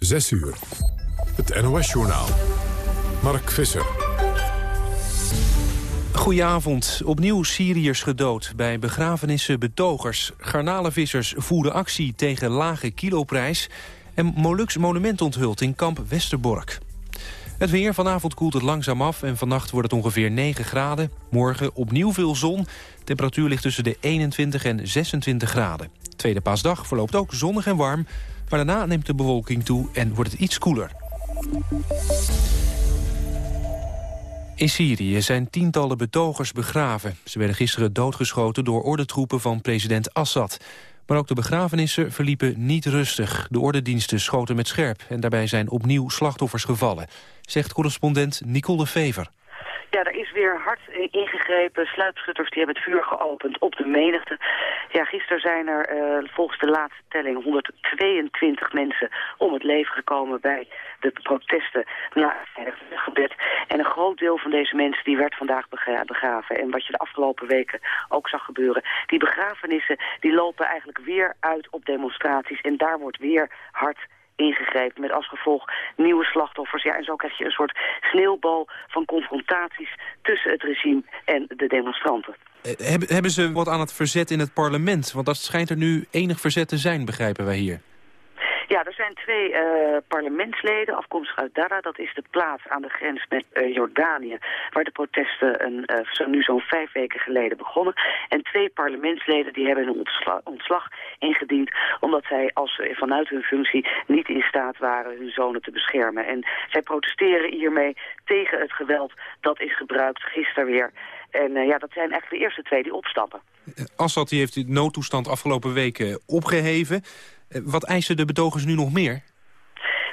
6 uur. Het NOS-journaal. Mark Visser. Goedenavond. Opnieuw Syriërs gedood bij begrafenissen betogers. Garnalenvissers voeren actie tegen lage kiloprijs... en Molux monument onthult in kamp Westerbork. Het weer. Vanavond koelt het langzaam af en vannacht wordt het ongeveer 9 graden. Morgen opnieuw veel zon. Temperatuur ligt tussen de 21 en 26 graden. Tweede paasdag verloopt ook zonnig en warm. Maar daarna neemt de bewolking toe en wordt het iets koeler. In Syrië zijn tientallen betogers begraven. Ze werden gisteren doodgeschoten door ordentroepen van president Assad. Maar ook de begrafenissen verliepen niet rustig. De ordendiensten schoten met scherp en daarbij zijn opnieuw slachtoffers gevallen. Zegt correspondent Nicole Fever. Ja, er is weer hard ingegrepen. Sluipschutters die hebben het vuur geopend op de menigte. Ja, gisteren zijn er uh, volgens de laatste telling 122 mensen om het leven gekomen bij de protesten na het gebed. En een groot deel van deze mensen die werd vandaag begraven. En wat je de afgelopen weken ook zag gebeuren. Die begrafenissen die lopen eigenlijk weer uit op demonstraties. En daar wordt weer hard ingegrepen met als gevolg nieuwe slachtoffers. Ja, en zo krijg je een soort sneeuwbal van confrontaties tussen het regime en de demonstranten. Eh, hebben ze wat aan het verzet in het parlement? Want dat schijnt er nu enig verzet te zijn, begrijpen wij hier. Ja, er zijn twee uh, parlementsleden afkomstig uit Dara. Dat is de plaats aan de grens met uh, Jordanië, waar de protesten een, uh, zo, nu zo'n vijf weken geleden begonnen. En twee parlementsleden die hebben een ontslag, ingediend, omdat zij als, vanuit hun functie niet in staat waren hun zonen te beschermen. En zij protesteren hiermee tegen het geweld dat is gebruikt gisteren weer. En ja, dat zijn echt de eerste twee die opstappen. Assad heeft de noodtoestand afgelopen weken opgeheven. Eh, wat eisen de betogers nu nog meer?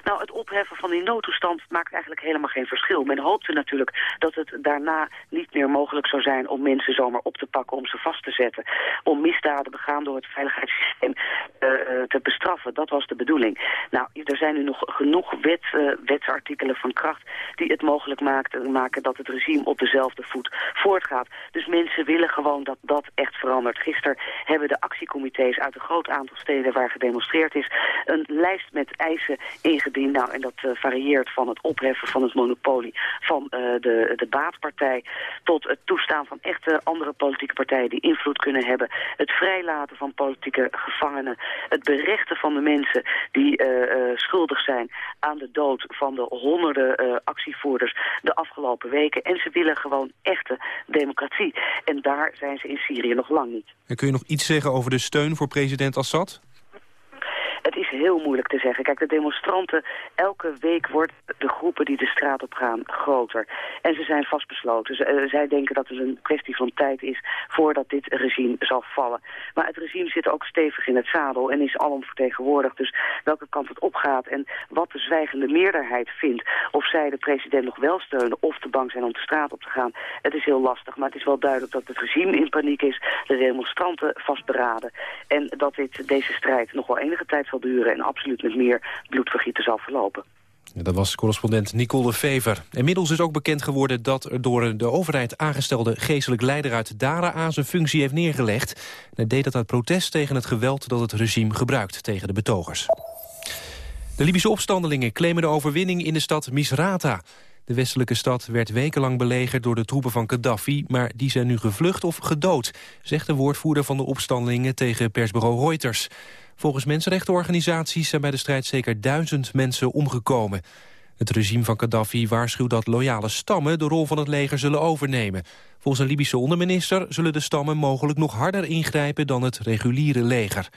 Nou, het opheffen van die noodtoestand maakt eigenlijk helemaal geen verschil. Men hoopte natuurlijk dat het daarna niet meer mogelijk zou zijn om mensen zomaar op te pakken, om ze vast te zetten. Om misdaden begaan door het veiligheidssysteem uh, te bestraffen. Dat was de bedoeling. Nou, er zijn nu nog genoeg wet, uh, wetsartikelen van kracht die het mogelijk maken dat het regime op dezelfde voet voortgaat. Dus mensen willen gewoon dat dat echt verandert. Gisteren hebben de actiecomité's uit een groot aantal steden waar gedemonstreerd is een lijst met eisen ingediend nou, en dat uh, varieert van het opheffen van het monopolie van uh, de, de baatpartij... tot het toestaan van echte andere politieke partijen die invloed kunnen hebben. Het vrijlaten van politieke gevangenen. Het berechten van de mensen die uh, schuldig zijn aan de dood van de honderden actievoerders de afgelopen weken. En ze willen gewoon echte democratie. En daar zijn ze in Syrië nog lang niet. En kun je nog iets zeggen over de steun voor president Assad? Het is heel moeilijk te zeggen. Kijk, de demonstranten, elke week wordt de groepen die de straat op gaan groter. En ze zijn vastbesloten. Z uh, zij denken dat het een kwestie van tijd is voordat dit regime zal vallen. Maar het regime zit ook stevig in het zadel en is alom vertegenwoordigd. Dus welke kant het opgaat en wat de zwijgende meerderheid vindt. Of zij de president nog wel steunen of te bang zijn om de straat op te gaan. Het is heel lastig, maar het is wel duidelijk dat het regime in paniek is. De demonstranten vastberaden. En dat dit, deze strijd nog wel enige tijd zal duren... en absoluut met meer bloedvergieten zal verlopen. Dat was correspondent Nicole Fever. Inmiddels is ook bekend geworden dat er door de overheid aangestelde geestelijk leider uit Daraa zijn functie heeft neergelegd. En hij deed dat uit protest tegen het geweld dat het regime gebruikt tegen de betogers. De Libische opstandelingen claimen de overwinning in de stad Misrata. De westelijke stad werd wekenlang belegerd door de troepen van Gaddafi... maar die zijn nu gevlucht of gedood, zegt de woordvoerder van de opstandelingen tegen persbureau Reuters. Volgens mensenrechtenorganisaties zijn bij de strijd zeker duizend mensen omgekomen. Het regime van Gaddafi waarschuwt dat loyale stammen de rol van het leger zullen overnemen. Volgens een Libische onderminister zullen de stammen mogelijk nog harder ingrijpen dan het reguliere leger.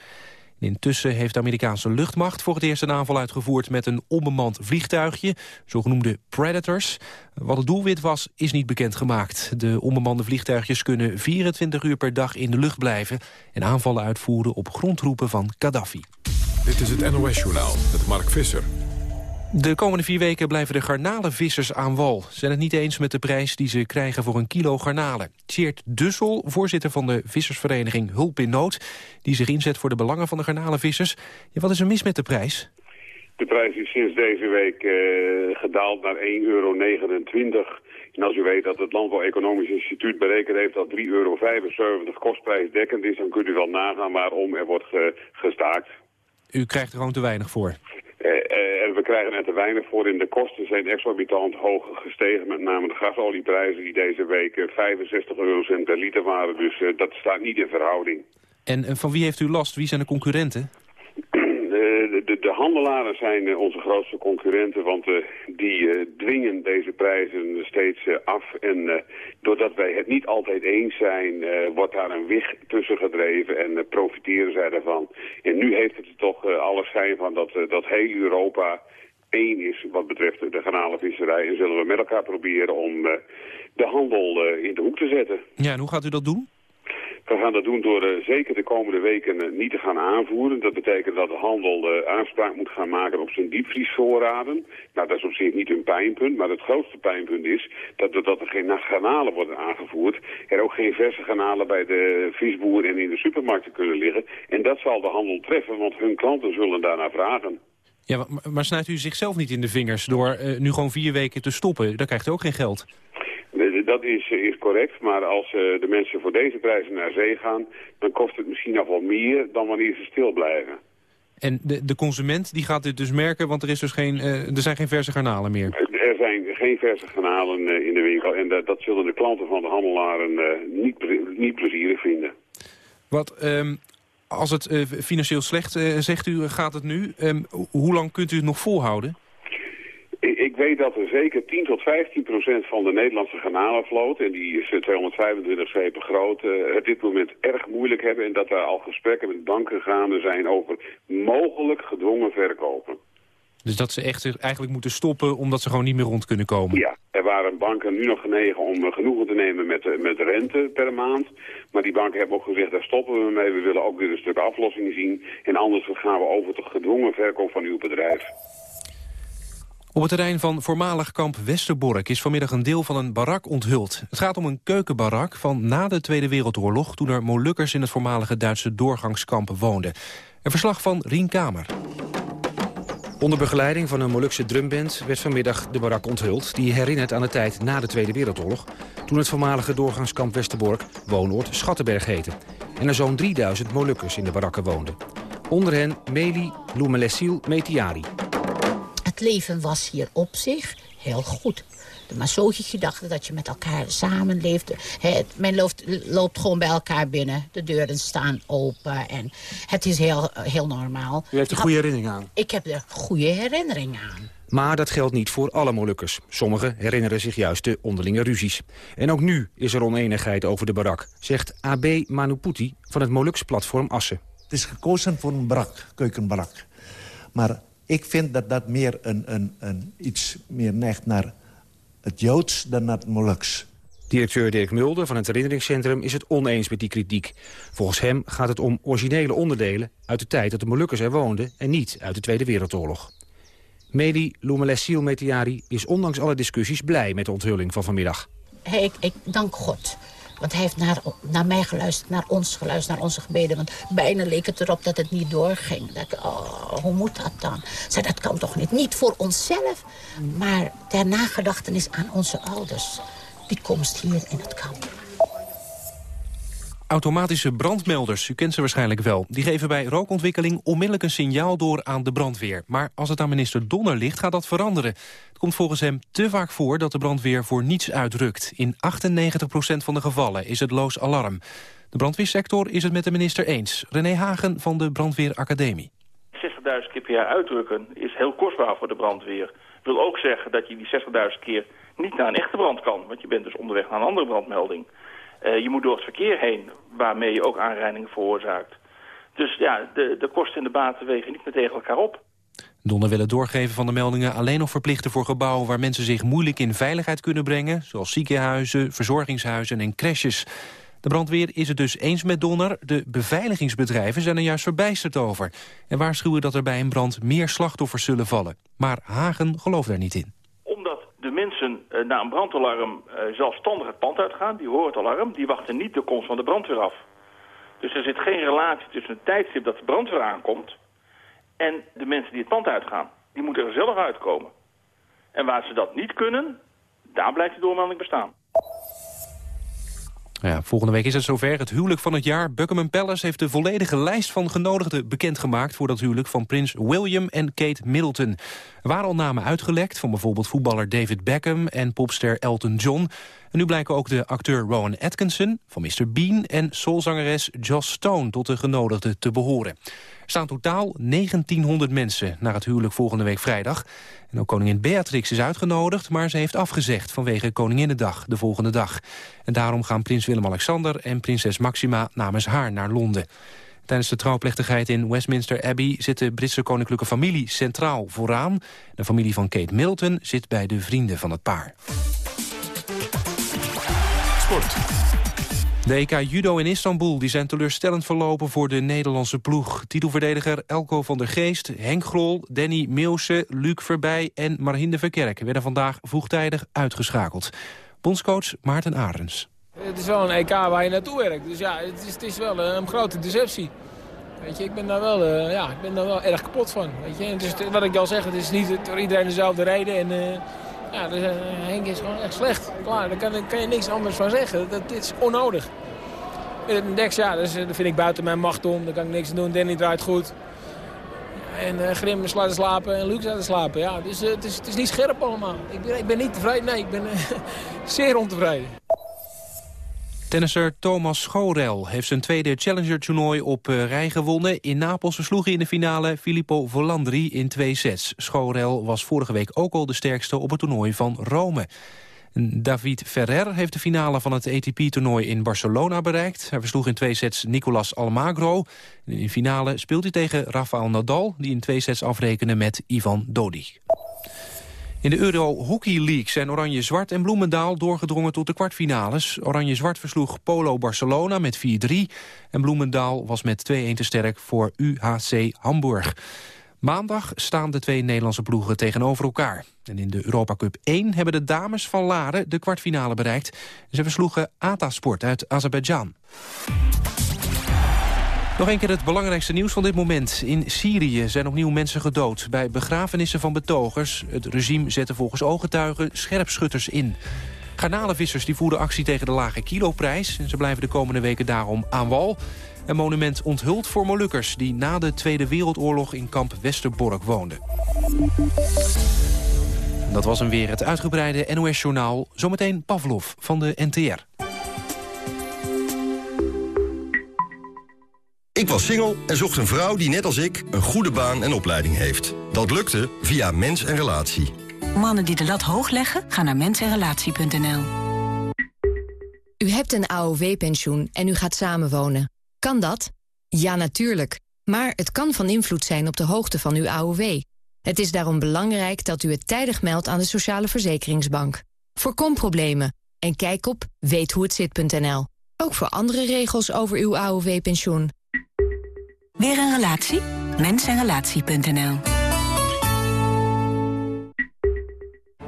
Intussen heeft de Amerikaanse luchtmacht voor het eerst een aanval uitgevoerd met een onbemand vliegtuigje, zogenoemde Predators. Wat het doelwit was, is niet bekendgemaakt. De onbemande vliegtuigjes kunnen 24 uur per dag in de lucht blijven en aanvallen uitvoeren op grondroepen van Gaddafi. Dit is het NOS Journaal met Mark Visser. De komende vier weken blijven de garnalenvissers aan wal. Ze zijn het niet eens met de prijs die ze krijgen voor een kilo garnalen. Tjeerd Dussel, voorzitter van de vissersvereniging Hulp in Nood... die zich inzet voor de belangen van de garnalenvissers. Ja, wat is er mis met de prijs? De prijs is sinds deze week uh, gedaald naar 1,29 euro. En als u weet dat het Landbouw Economisch Instituut berekend heeft dat 3,75 euro kostprijs dekkend is... dan kunt u wel nagaan waarom er wordt ge gestaakt. U krijgt er gewoon te weinig voor? Uh, we krijgen er te weinig voor en de kosten zijn exorbitant hoog gestegen. Met name de gasolieprijzen die deze week 65 eurocent per liter waren. Dus dat staat niet in verhouding. En van wie heeft u last? Wie zijn de concurrenten? De, de, de, handelaren zijn uh, onze grootste concurrenten, want uh, die dwingen deze prijzen steeds af. En doordat wij het niet altijd eens zijn, wordt daar een wig tussen gedreven en profiteren zij daarvan. En nu heeft het er toch alles schijn van dat, dat heel Europa één is wat betreft de garnalenvisserij. En zullen we met elkaar proberen om de handel in de hoek te zetten. Ja, en hoe gaat u dat doen? We gaan dat doen door uh, zeker de komende weken uh, niet te gaan aanvoeren. Dat betekent dat de handel uh, aanspraak moet gaan maken op zijn diepvriesvoorraden. Nou, dat is op zich niet een pijnpunt, maar het grootste pijnpunt is dat, dat er geen garnalen worden aangevoerd. Er ook geen verse garnalen bij de visboer en in de supermarkten kunnen liggen. En dat zal de handel treffen, want hun klanten zullen daarna vragen. Ja, maar, maar snijdt u zichzelf niet in de vingers door nu gewoon vier weken te stoppen? Dan krijgt u ook geen geld. Dat is, is correct, maar als uh, de mensen voor deze prijzen naar zee gaan... dan kost het misschien nog wel meer dan wanneer ze stil blijven. En de, de consument die gaat dit dus merken, want er, is dus geen, uh, er zijn geen verse garnalen meer? Er zijn geen verse garnalen uh, in de winkel en dat, dat zullen de klanten van de handelaren niet, niet plezierig vinden. Wat, um, als het financieel slecht, zegt u, gaat het nu. Um, hoe lang kunt u het nog volhouden? Ik weet dat er zeker 10 tot 15 procent van de Nederlandse garnalenvloot, en die is 225 eh, schepen groot, uh, het dit moment erg moeilijk hebben en dat er al gesprekken met banken gaande zijn over mogelijk gedwongen verkopen. Dus dat ze echt eigenlijk moeten stoppen omdat ze gewoon niet meer rond kunnen komen? Ja, er waren banken nu nog genegen om uh, genoegen te nemen met, met rente per maand. Maar die banken hebben ook gezegd, daar stoppen we mee. We willen ook weer een stuk aflossing zien. En anders gaan we over tot gedwongen verkoop van uw bedrijf. Op het terrein van voormalig kamp Westerbork is vanmiddag een deel van een barak onthuld. Het gaat om een keukenbarak van na de Tweede Wereldoorlog... toen er Molukkers in het voormalige Duitse doorgangskamp woonden. Een verslag van Rien Kamer. Onder begeleiding van een Molukse drumband werd vanmiddag de barak onthuld... die herinnert aan de tijd na de Tweede Wereldoorlog... toen het voormalige doorgangskamp Westerbork woonoord Schattenberg heette... en er zo'n 3000 Molukkers in de barakken woonden. Onder hen Meli Lumelessil Metiari leven was hier op zich heel goed. Maar zo gedachte dat je met elkaar samenleefde. men loopt, loopt gewoon bij elkaar binnen. De deuren staan open. En het is heel, heel normaal. U heeft een goede herinnering aan? Ik heb er goede herinnering aan. Maar dat geldt niet voor alle Molukkers. Sommigen herinneren zich juist de onderlinge ruzies. En ook nu is er oneenigheid over de barak, zegt AB Manuputi van het Moluks platform Assen. Het is gekozen voor een barak, keukenbarak. Maar ik vind dat dat meer een, een, een, iets meer neigt naar het Joods dan naar het Moluks. Directeur Dirk Mulder van het herinneringscentrum is het oneens met die kritiek. Volgens hem gaat het om originele onderdelen uit de tijd dat de Molukkers er woonden... en niet uit de Tweede Wereldoorlog. Medi Lumelessil Metiari is ondanks alle discussies blij met de onthulling van vanmiddag. Hey, ik, ik dank God want hij heeft naar, naar mij geluisterd, naar ons geluisterd, naar onze gebeden. Want bijna leek het erop dat het niet doorging. Dat, oh, hoe moet dat dan? Zei, dat kan toch niet? Niet voor onszelf, maar ter nagedachtenis aan onze ouders. Die komst hier in het kamp. Automatische brandmelders, u kent ze waarschijnlijk wel. Die geven bij rookontwikkeling onmiddellijk een signaal door aan de brandweer. Maar als het aan minister Donner ligt, gaat dat veranderen. Komt volgens hem te vaak voor dat de brandweer voor niets uitrukt. In 98% van de gevallen is het loos alarm. De brandweersector is het met de minister eens. René Hagen van de Brandweeracademie. 60.000 keer per jaar uitrukken is heel kostbaar voor de brandweer. wil ook zeggen dat je die 60.000 keer niet naar een echte brand kan. Want je bent dus onderweg naar een andere brandmelding. Uh, je moet door het verkeer heen, waarmee je ook aanrijdingen veroorzaakt. Dus ja, de, de kosten en de baten wegen niet meer tegen elkaar op. Donner wil het doorgeven van de meldingen alleen nog verplichten voor gebouwen waar mensen zich moeilijk in veiligheid kunnen brengen, zoals ziekenhuizen, verzorgingshuizen en crèches. De brandweer is het dus eens met Donner. De beveiligingsbedrijven zijn er juist verbijsterd over. En waarschuwen dat er bij een brand meer slachtoffers zullen vallen. Maar Hagen gelooft daar niet in de mensen uh, na een brandalarm uh, zelfstandig het pand uitgaan. Die horen het alarm, die wachten niet de komst van de brandweer af. Dus er zit geen relatie tussen het tijdstip dat de brandweer aankomt... en de mensen die het pand uitgaan. Die moeten er zelf uitkomen. En waar ze dat niet kunnen, daar blijft de doormelding bestaan. Ja, volgende week is het zover. Het huwelijk van het jaar. Buckingham Palace heeft de volledige lijst van genodigden bekendgemaakt... voor dat huwelijk van prins William en Kate Middleton. Er waren al namen uitgelekt van bijvoorbeeld voetballer David Beckham... en popster Elton John. En nu blijken ook de acteur Rowan Atkinson van Mr. Bean... en soulzangeres Joss Stone tot de genodigden te behoren. Er staan totaal 1900 mensen naar het huwelijk volgende week vrijdag. En ook koningin Beatrix is uitgenodigd, maar ze heeft afgezegd... vanwege Koninginnedag, de volgende dag. En daarom gaan prins Willem-Alexander en prinses Maxima namens haar naar Londen. Tijdens de trouwplechtigheid in Westminster Abbey zit de Britse koninklijke familie centraal vooraan. De familie van Kate Middleton zit bij de vrienden van het paar. Sport. De EK Judo in Istanbul die zijn teleurstellend verlopen voor de Nederlandse ploeg. Titelverdediger Elko van der Geest, Henk Grol, Danny Meeuwse, Luc Verbij en Marhinde Verkerk werden vandaag vroegtijdig uitgeschakeld. Bondscoach Maarten Arens. Het is wel een EK waar je naartoe werkt, dus ja, het is, het is wel een grote deceptie. Weet je, ik ben daar wel, uh, ja, ik ben daar wel erg kapot van. Weet je. Dus wat ik al zeg, het is niet door iedereen dezelfde reden. En, uh, ja, dus, uh, Henk is gewoon echt slecht. Klaar, daar kan, kan je niks anders van zeggen. Dat, dit is onnodig. Met Dex, ja, dus, dat vind ik buiten mijn macht om. Daar kan ik niks doen. Danny draait goed. En uh, Grim is laten slapen en Luc laten slapen. Ja, dus het, is, het is niet scherp allemaal. Ik ben, ik ben niet tevreden. Nee, ik ben zeer ontevreden. Tennisser Thomas Schorel heeft zijn tweede Challenger-toernooi op rij gewonnen. In Napels versloeg hij in de finale Filippo Volandri in twee sets. Schorel was vorige week ook al de sterkste op het toernooi van Rome. David Ferrer heeft de finale van het ATP-toernooi in Barcelona bereikt. Hij versloeg in twee sets Nicolas Almagro. In de finale speelt hij tegen Rafael Nadal... die in twee sets afrekende met Ivan Dodig. In de Euro Hockey League zijn Oranje-Zwart en Bloemendaal doorgedrongen tot de kwartfinales. Oranje-Zwart versloeg Polo Barcelona met 4-3 en Bloemendaal was met 2-1 te sterk voor UHC Hamburg. Maandag staan de twee Nederlandse ploegen tegenover elkaar. En in de Europa Cup 1 hebben de dames van Laren de kwartfinale bereikt. Ze versloegen Atasport uit Azerbeidzjan. Nog een keer het belangrijkste nieuws van dit moment. In Syrië zijn opnieuw mensen gedood bij begrafenissen van betogers. Het regime zette volgens ooggetuigen scherpschutters in. Garnalenvissers die voeren actie tegen de lage kiloprijs. En ze blijven de komende weken daarom aan wal. Een monument onthuld voor Molukkers... die na de Tweede Wereldoorlog in kamp Westerbork woonden. Dat was hem weer, het uitgebreide NOS-journaal. Zometeen Pavlov van de NTR. Ik was single en zocht een vrouw die net als ik een goede baan en opleiding heeft. Dat lukte via Mens en Relatie. Mannen die de lat hoog leggen, gaan naar mensenrelatie.nl. U hebt een AOW-pensioen en u gaat samenwonen. Kan dat? Ja, natuurlijk. Maar het kan van invloed zijn op de hoogte van uw AOW. Het is daarom belangrijk dat u het tijdig meldt aan de Sociale Verzekeringsbank. Voorkom problemen en kijk op weethoehetzit.nl. Ook voor andere regels over uw AOW-pensioen. Weer een relatie? Mensenrelatie.nl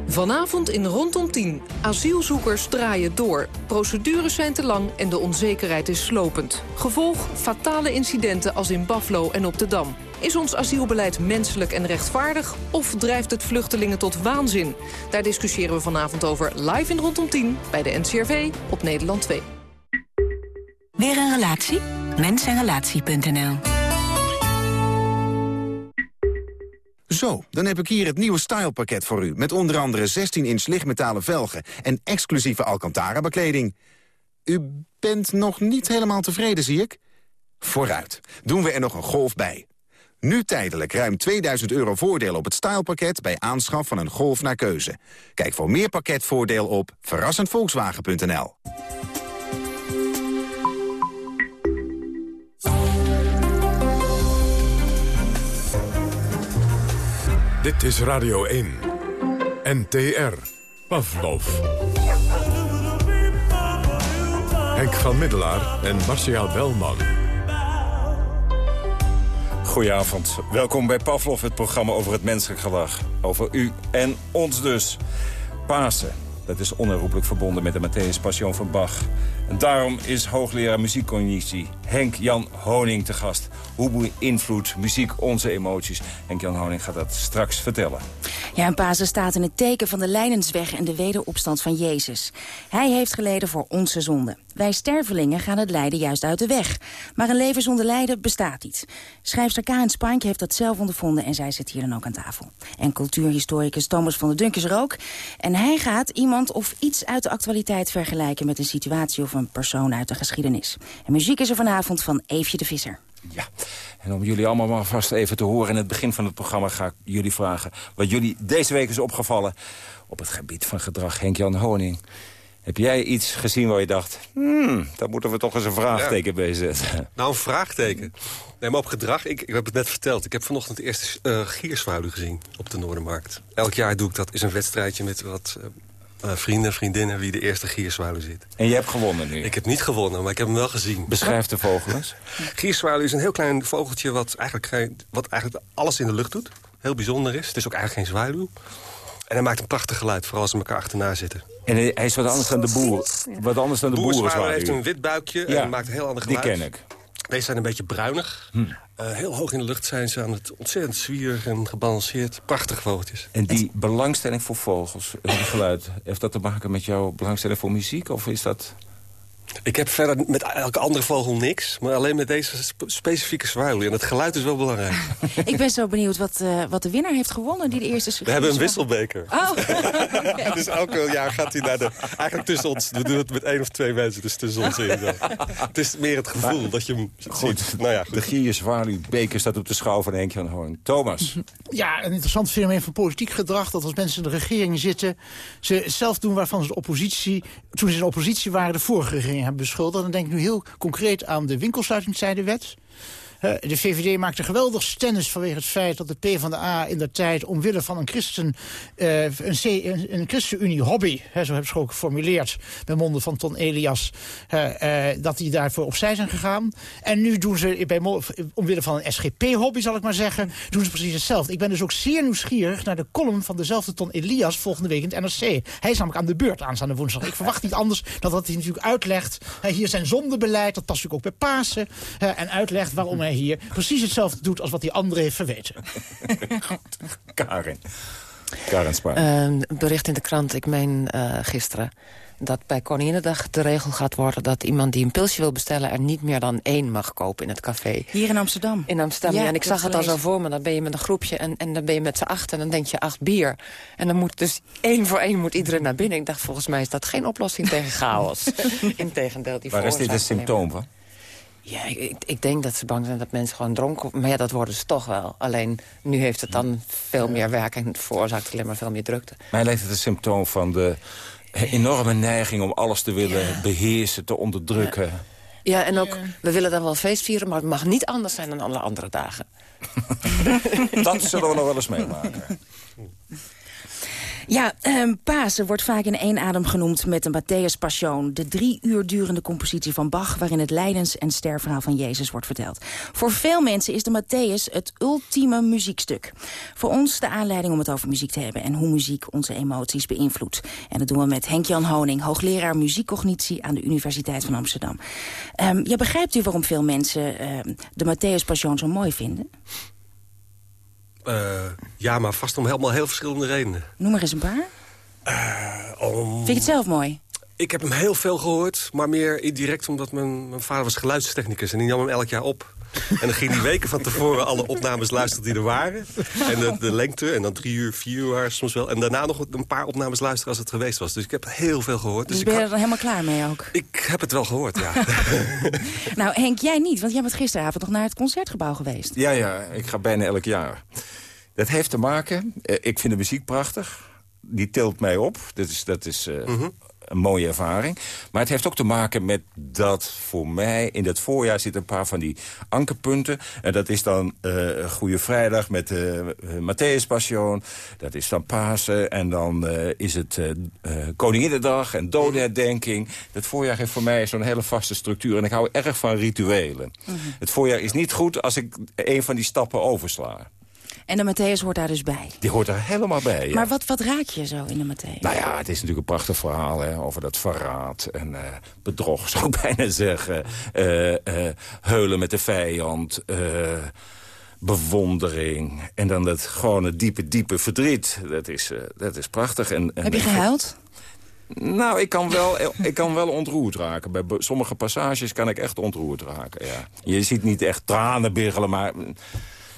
Vanavond in Rondom 10. Asielzoekers draaien door. Procedures zijn te lang en de onzekerheid is slopend. Gevolg fatale incidenten als in Buffalo en op de Dam. Is ons asielbeleid menselijk en rechtvaardig... of drijft het vluchtelingen tot waanzin? Daar discussiëren we vanavond over live in Rondom 10... bij de NCRV op Nederland 2. Weer een relatie? Mensenrelatie.nl Zo, dan heb ik hier het nieuwe stylepakket voor u... met onder andere 16-inch lichtmetalen velgen en exclusieve Alcantara-bekleding. U bent nog niet helemaal tevreden, zie ik? Vooruit, doen we er nog een golf bij. Nu tijdelijk ruim 2000 euro voordeel op het stylepakket... bij aanschaf van een Golf naar keuze. Kijk voor meer pakketvoordeel op verrassendvolkswagen.nl. Dit is Radio 1. NTR. Pavlov. Henk van Middelaar en Marcia Belman. Goedenavond. Welkom bij Pavlov, het programma over het menselijk gedrag. Over u en ons dus. Pasen, dat is onherroepelijk verbonden met de Matthäus Passion van Bach. En daarom is hoogleraar muziekcognitie Henk-Jan Honing te gast. Hoe beïnvloedt muziek onze emoties? Henk-Jan Honing gaat dat straks vertellen. Ja, en Pasen staat in het teken van de Lijdensweg en de wederopstand van Jezus. Hij heeft geleden voor onze zonde. Wij stervelingen gaan het lijden juist uit de weg. Maar een leven zonder lijden bestaat niet. Schrijfster Karen Spankje heeft dat zelf ondervonden en zij zit hier dan ook aan tafel. En cultuurhistoricus Thomas van der Dunk is er ook. En hij gaat iemand of iets uit de actualiteit vergelijken... met een situatie of een persoon uit de geschiedenis. En muziek is er vanavond van Eefje de Visser. Ja, en om jullie allemaal maar vast even te horen... in het begin van het programma ga ik jullie vragen... wat jullie deze week is opgevallen op het gebied van gedrag Henk-Jan Honing. Heb jij iets gezien waar je dacht... hmm, daar moeten we toch eens een vraagteken bij zetten? Nou, een vraagteken. Nee, maar op gedrag, ik, ik heb het net verteld. Ik heb vanochtend de eerste uh, giersvuilen gezien op de Noordermarkt. Elk jaar doe ik dat. is een wedstrijdje met wat uh, uh, vrienden, vriendinnen... wie de eerste giersvuilen zit. En je hebt gewonnen nu? Ik heb niet gewonnen, maar ik heb hem wel gezien. Beschrijf de vogel eens. Giersvuilen is een heel klein vogeltje... Wat eigenlijk, wat eigenlijk alles in de lucht doet. Heel bijzonder is. Het is ook eigenlijk geen zwaluw. En hij maakt een prachtig geluid, vooral als ze elkaar achterna zitten. En hij is wat anders dan de boer. Wat anders dan de boer. heeft een wit buikje ja, en maakt een heel ander geluid. Die ken ik. Deze zijn een beetje bruinig. Hm. Uh, heel hoog in de lucht zijn ze aan het ontzettend zwierig en gebalanceerd. Prachtig vogeltjes. En die belangstelling voor vogels, het geluid... heeft dat te maken met jouw belangstelling voor muziek? Of is dat... Ik heb verder met elke andere vogel niks. Maar alleen met deze specifieke zwaluw. En het geluid is wel belangrijk. ik ben zo benieuwd wat, uh, wat de winnaar heeft gewonnen. Die de eerste We hebben een wisselbeker. Oh. dus elke jaar gaat hij naar de... Eigenlijk tussen ons. We doen het met één of twee mensen. Dus tussen ons in. het is meer het gevoel maar, dat je hem goed, ziet. Nou ja, goed. De gier zwaluw beker staat op de schouw van Henk Jan Hoorn. Thomas. Ja, een interessant fenomeen van politiek gedrag. Dat als mensen in de regering zitten... ze zelf doen waarvan ze de oppositie... toen ze in de oppositie waren, de vorige regering hebben beschuldigd. Dan denk ik nu heel concreet aan de winkelsluitingstijdenwet. De VVD maakte geweldig stennis vanwege het feit dat de PvdA in de tijd... omwille van een, christen, uh, een, een, een ChristenUnie-hobby, zo hebben ze ook geformuleerd... bij monden van Ton Elias, uh, dat die daarvoor opzij zijn gegaan. En nu doen ze, bij, omwille van een SGP-hobby zal ik maar zeggen... doen ze precies hetzelfde. Ik ben dus ook zeer nieuwsgierig naar de column van dezelfde Ton Elias... volgende week in het NRC. Hij is namelijk aan de beurt aanstaande woensdag. Ik verwacht niet anders dan dat hij natuurlijk uitlegt... hier zijn zondebeleid, dat past natuurlijk ook bij Pasen... en uitlegt waarom hij hier precies hetzelfde doet als wat die andere heeft verweten. Karin. Karin Spaar. Uh, bericht in de krant, ik meen uh, gisteren dat bij Koninginnedag de regel gaat worden... dat iemand die een pilsje wil bestellen er niet meer dan één mag kopen in het café. Hier in Amsterdam? In Amsterdam, ja. en ik zag het al zo voor me. Dan ben je met een groepje en, en dan ben je met z'n acht en dan denk je acht bier. En dan moet dus één voor één moet iedereen naar binnen. Ik dacht, volgens mij is dat geen oplossing tegen chaos. Integendeel, die Waar is dit een symptoom van? Ja, ik, ik, denk dat ze bang zijn dat mensen gewoon dronken... Maar ja, dat worden ze toch wel. Alleen nu heeft het dan veel meer werk en het veroorzaakt alleen maar veel meer drukte. Mij lijkt het een symptoom van de enorme neiging om alles te willen beheersen, te onderdrukken. Ja. Ja, en ook, we willen dan wel feest vieren, maar het mag niet anders zijn dan alle andere dagen. dat zullen we nog wel eens meemaken. Ja, um, Pasen wordt vaak in één adem genoemd met de Matthäus Passion. De drie uur durende compositie van Bach... waarin het lijdens- en sterfverhaal van Jezus wordt verteld. Voor veel mensen is de Matthäus het ultieme muziekstuk. Voor ons de aanleiding om het over muziek te hebben... en hoe muziek onze emoties beïnvloedt. En dat doen we met Henk-Jan Honing, hoogleraar muziekcognitie... aan de Universiteit van Amsterdam. Um, ja, begrijpt u waarom veel mensen um, de Matthäus Passion zo mooi vinden? Uh, ja, maar vast om helemaal heel verschillende redenen. Noem maar eens een paar. Uh, om... Vind je het zelf mooi? Ik heb hem heel veel gehoord, maar meer indirect omdat mijn, mijn vader was geluidstechnicus. En die nam hem elk jaar op. En dan ging die weken van tevoren alle opnames luisteren die er waren. En de, de, lengte, en dan drie uur, vier uur waren soms wel. En daarna nog een paar opnames luisteren als het geweest was. Dus ik heb heel veel gehoord. Dus, dus ben je er dan helemaal klaar mee ook? Ik heb het wel gehoord, ja. nou Henk, jij niet, want jij bent gisteravond nog naar het Concertgebouw geweest. Ja, ja, ik ga bijna elk jaar. Dat heeft te maken, uh, ik vind de muziek prachtig. Die tilt mij op. Dat is, dat is uh, mm -hmm. Een mooie ervaring. Maar het heeft ook te maken met dat voor mij... in het voorjaar zitten een paar van die ankerpunten. En dat is dan uh, Goede Vrijdag met de uh, Matthäus Passion. Dat is dan Pasen. En dan is het Koninginnedag en dodenherdenking. Het voorjaar heeft voor mij zo'n hele vaste structuur. En ik hou erg van rituelen. Mm -hmm. Het voorjaar is niet goed als ik een van die stappen oversla. En de Matthäus hoort daar dus bij? Die hoort er helemaal bij, ja. Maar wat, wat raak je zo in de Matthäus? Nou ja, het is natuurlijk een prachtig verhaal hè, over dat verraad en uh, bedrog, zou ik bijna zeggen. Uh, uh, heulen met de vijand, bewondering. En dan dat gewone diepe, diepe verdriet. Dat is, dat is prachtig. En, en Heb je gehuild? Nou, ik kan, wel, ik kan wel ontroerd raken. Bij sommige passages kan ik echt ontroerd raken, ja. Je ziet niet echt tranen biggelen, maar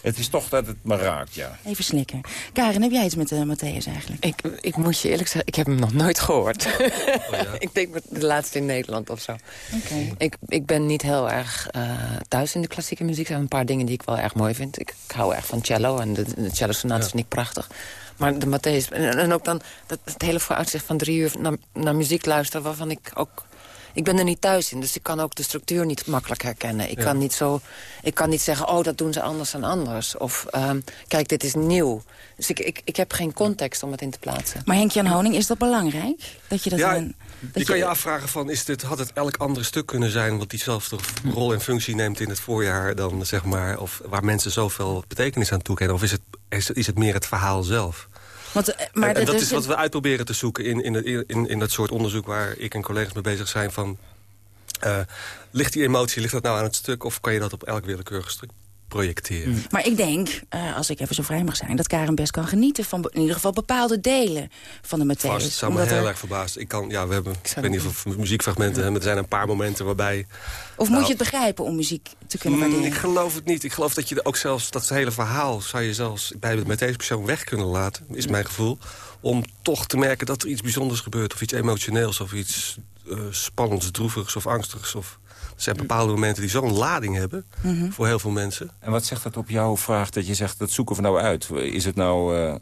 het is toch dat het me raakt, ja. Even slikken. Karen, heb jij iets met uh, Matthäus eigenlijk? Ik, ik moet je eerlijk zeggen, ik heb hem nog nooit gehoord. Oh, ja? ik denk de laatste in Nederland of zo. Okay. Ik, ik ben niet heel erg uh, thuis in de klassieke muziek. Er zijn een paar dingen die ik wel erg mooi vind. Ik, ik hou erg van cello en de, de cello sonates ja. vind ik prachtig. Maar de Matthäus... En, en, ook dan dat, het hele vooruitzicht van drie uur naar, naar muziek luisteren... waarvan ik ook... Ik ben er niet thuis in, dus ik kan ook de structuur niet makkelijk herkennen. Ik, ja. kan, niet zo, ik kan niet zeggen, oh, dat doen ze anders dan anders. Of, um, kijk, dit is nieuw. Dus ik, ik, ik heb geen context om het in te plaatsen. Maar Henk-Jan Honing, is dat belangrijk? Dat je dat ja, een, dat je kan je afvragen van, is dit, had het elk andere stuk kunnen zijn... wat diezelfde rol en functie neemt in het voorjaar dan, zeg maar... of waar mensen zoveel betekenis aan toekennen? Of is het, is, is het meer het verhaal zelf? Want, maar en, en dat is wat we uitproberen te zoeken in, in, in, in dat soort onderzoek... waar ik en collega's mee bezig zijn van... Uh, ligt die emotie, ligt dat nou aan het stuk... of kan je dat op elk willekeurig stuk projecteren? Mm. Maar ik denk, uh, als ik even zo vrij mag zijn... dat Karen best kan genieten van in ieder geval bepaalde delen van de Matthäus. Vast, het zou me heel er... erg verbaasd. Ik, kan, ja, we hebben, ik, ik weet niet of muziekfragmenten hebben... er zijn een paar momenten waarbij... Of nou, moet je het begrijpen om muziek te kunnen waarderen? Ik geloof het niet. Ik geloof dat je ook zelfs dat hele verhaal... zou je zelfs bij met deze persoon weg kunnen laten, is mijn gevoel om toch te merken dat er iets bijzonders gebeurt... of iets emotioneels, of iets uh, spannends, droevigs of angstigs. Of, er zijn bepaalde momenten die zo'n lading hebben mm -hmm. voor heel veel mensen. En wat zegt dat op jouw vraag dat je zegt, dat zoeken we nou uit? Is het nou... Uh,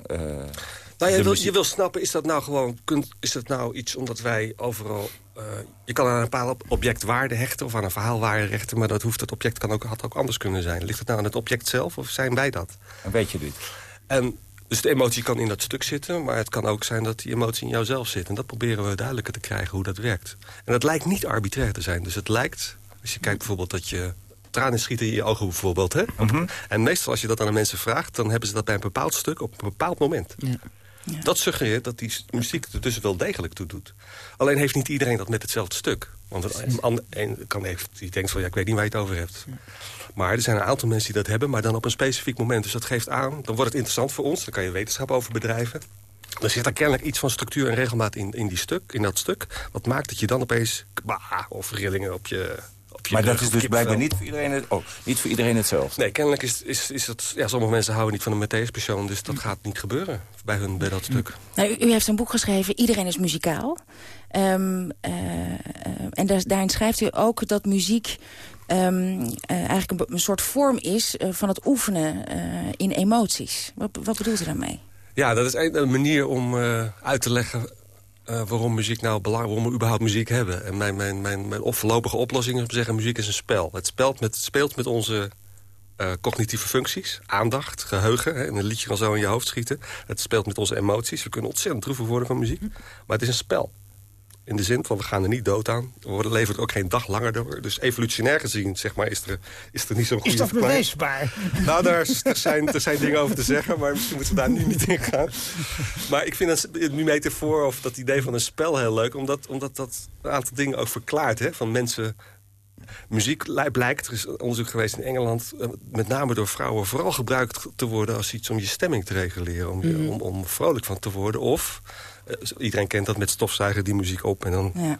nou, je wil, je wil snappen, is dat nou gewoon kunt, is dat nou iets omdat wij overal... Uh, je kan aan een bepaald object waarde hechten of aan een verhaal waarde hechten... maar dat, hoeft, dat object kan ook, had ook anders kunnen zijn. Ligt het nou aan het object zelf of zijn wij dat? En weet je dit? En dus de emotie kan in dat stuk zitten, maar het kan ook zijn dat die emotie in jouzelf zit. En dat proberen we duidelijker te krijgen hoe dat werkt. En dat lijkt niet arbitrair te zijn. Dus het lijkt, als je kijkt bijvoorbeeld dat je tranen schieten in je ogen bijvoorbeeld. Hè? Mm -hmm. En meestal als je dat aan de mensen vraagt, dan hebben ze dat bij een bepaald stuk op een bepaald moment. Ja. Ja. Dat suggereert dat die muziek er dus wel degelijk toe doet. Alleen heeft niet iedereen dat met hetzelfde stuk. Want een, een kan heeft, die denkt van, ja, ik weet niet waar je het over hebt. Ja. Maar er zijn een aantal mensen die dat hebben, maar dan op een specifiek moment. Dus dat geeft aan, dan wordt het interessant voor ons. Dan kan je wetenschap over bedrijven. Dan zit er kennelijk iets van structuur en regelmaat in, in, die stuk, in dat stuk. Wat maakt dat je dan opeens bah, of rillingen op je, maar dat is dus blijkbaar niet voor iedereen, het, oh, niet voor iedereen hetzelfde? Nee, kennelijk is, is, is dat... Ja, sommige mensen houden niet van een Matthäus-persoon... dus dat gaat niet gebeuren bij, hun, bij dat stuk. Nou, u, u, heeft een boek geschreven, Iedereen is muzikaal. Um, uh, uh, en daar, daarin schrijft u ook dat muziek... Um, uh, eigenlijk een, een, soort vorm is van het oefenen in emoties. Wat, wat bedoelt u daarmee? Ja, dat is een, een manier om uit te leggen uh, waarom muziek nou belangrijk, waarom we überhaupt muziek hebben. En mijn, mijn, mijn, mijn voorlopige oplossing is om te zeggen, muziek is een spel. Het speelt met, speelt met onze uh, cognitieve functies, aandacht, geheugen. Hè, en een liedje kan zo in je hoofd schieten. Het speelt met onze emoties. We kunnen ontzettend droevig worden van muziek. Maar het is een spel. In de zin van, we gaan er niet dood aan. We worden levert ook geen dag langer door. Dus evolutionair gezien, zeg maar, is er, is er niet zo'n goede Is dat bewijsbaar? Nou, daar er zijn, er zijn dingen over te zeggen, maar misschien moeten we daar nu niet in gaan. Maar ik vind die metafoor of dat idee van een spel heel leuk... omdat, omdat dat een aantal dingen ook verklaart. Hè, van mensen... Muziek blijkt, er is onderzoek geweest in Engeland... met name door vrouwen vooral gebruikt te worden... als iets om je stemming te reguleren, om, mm. om, om vrolijk van te worden. Of iedereen kent dat met stofzuigen die muziek op. En dan... Ja.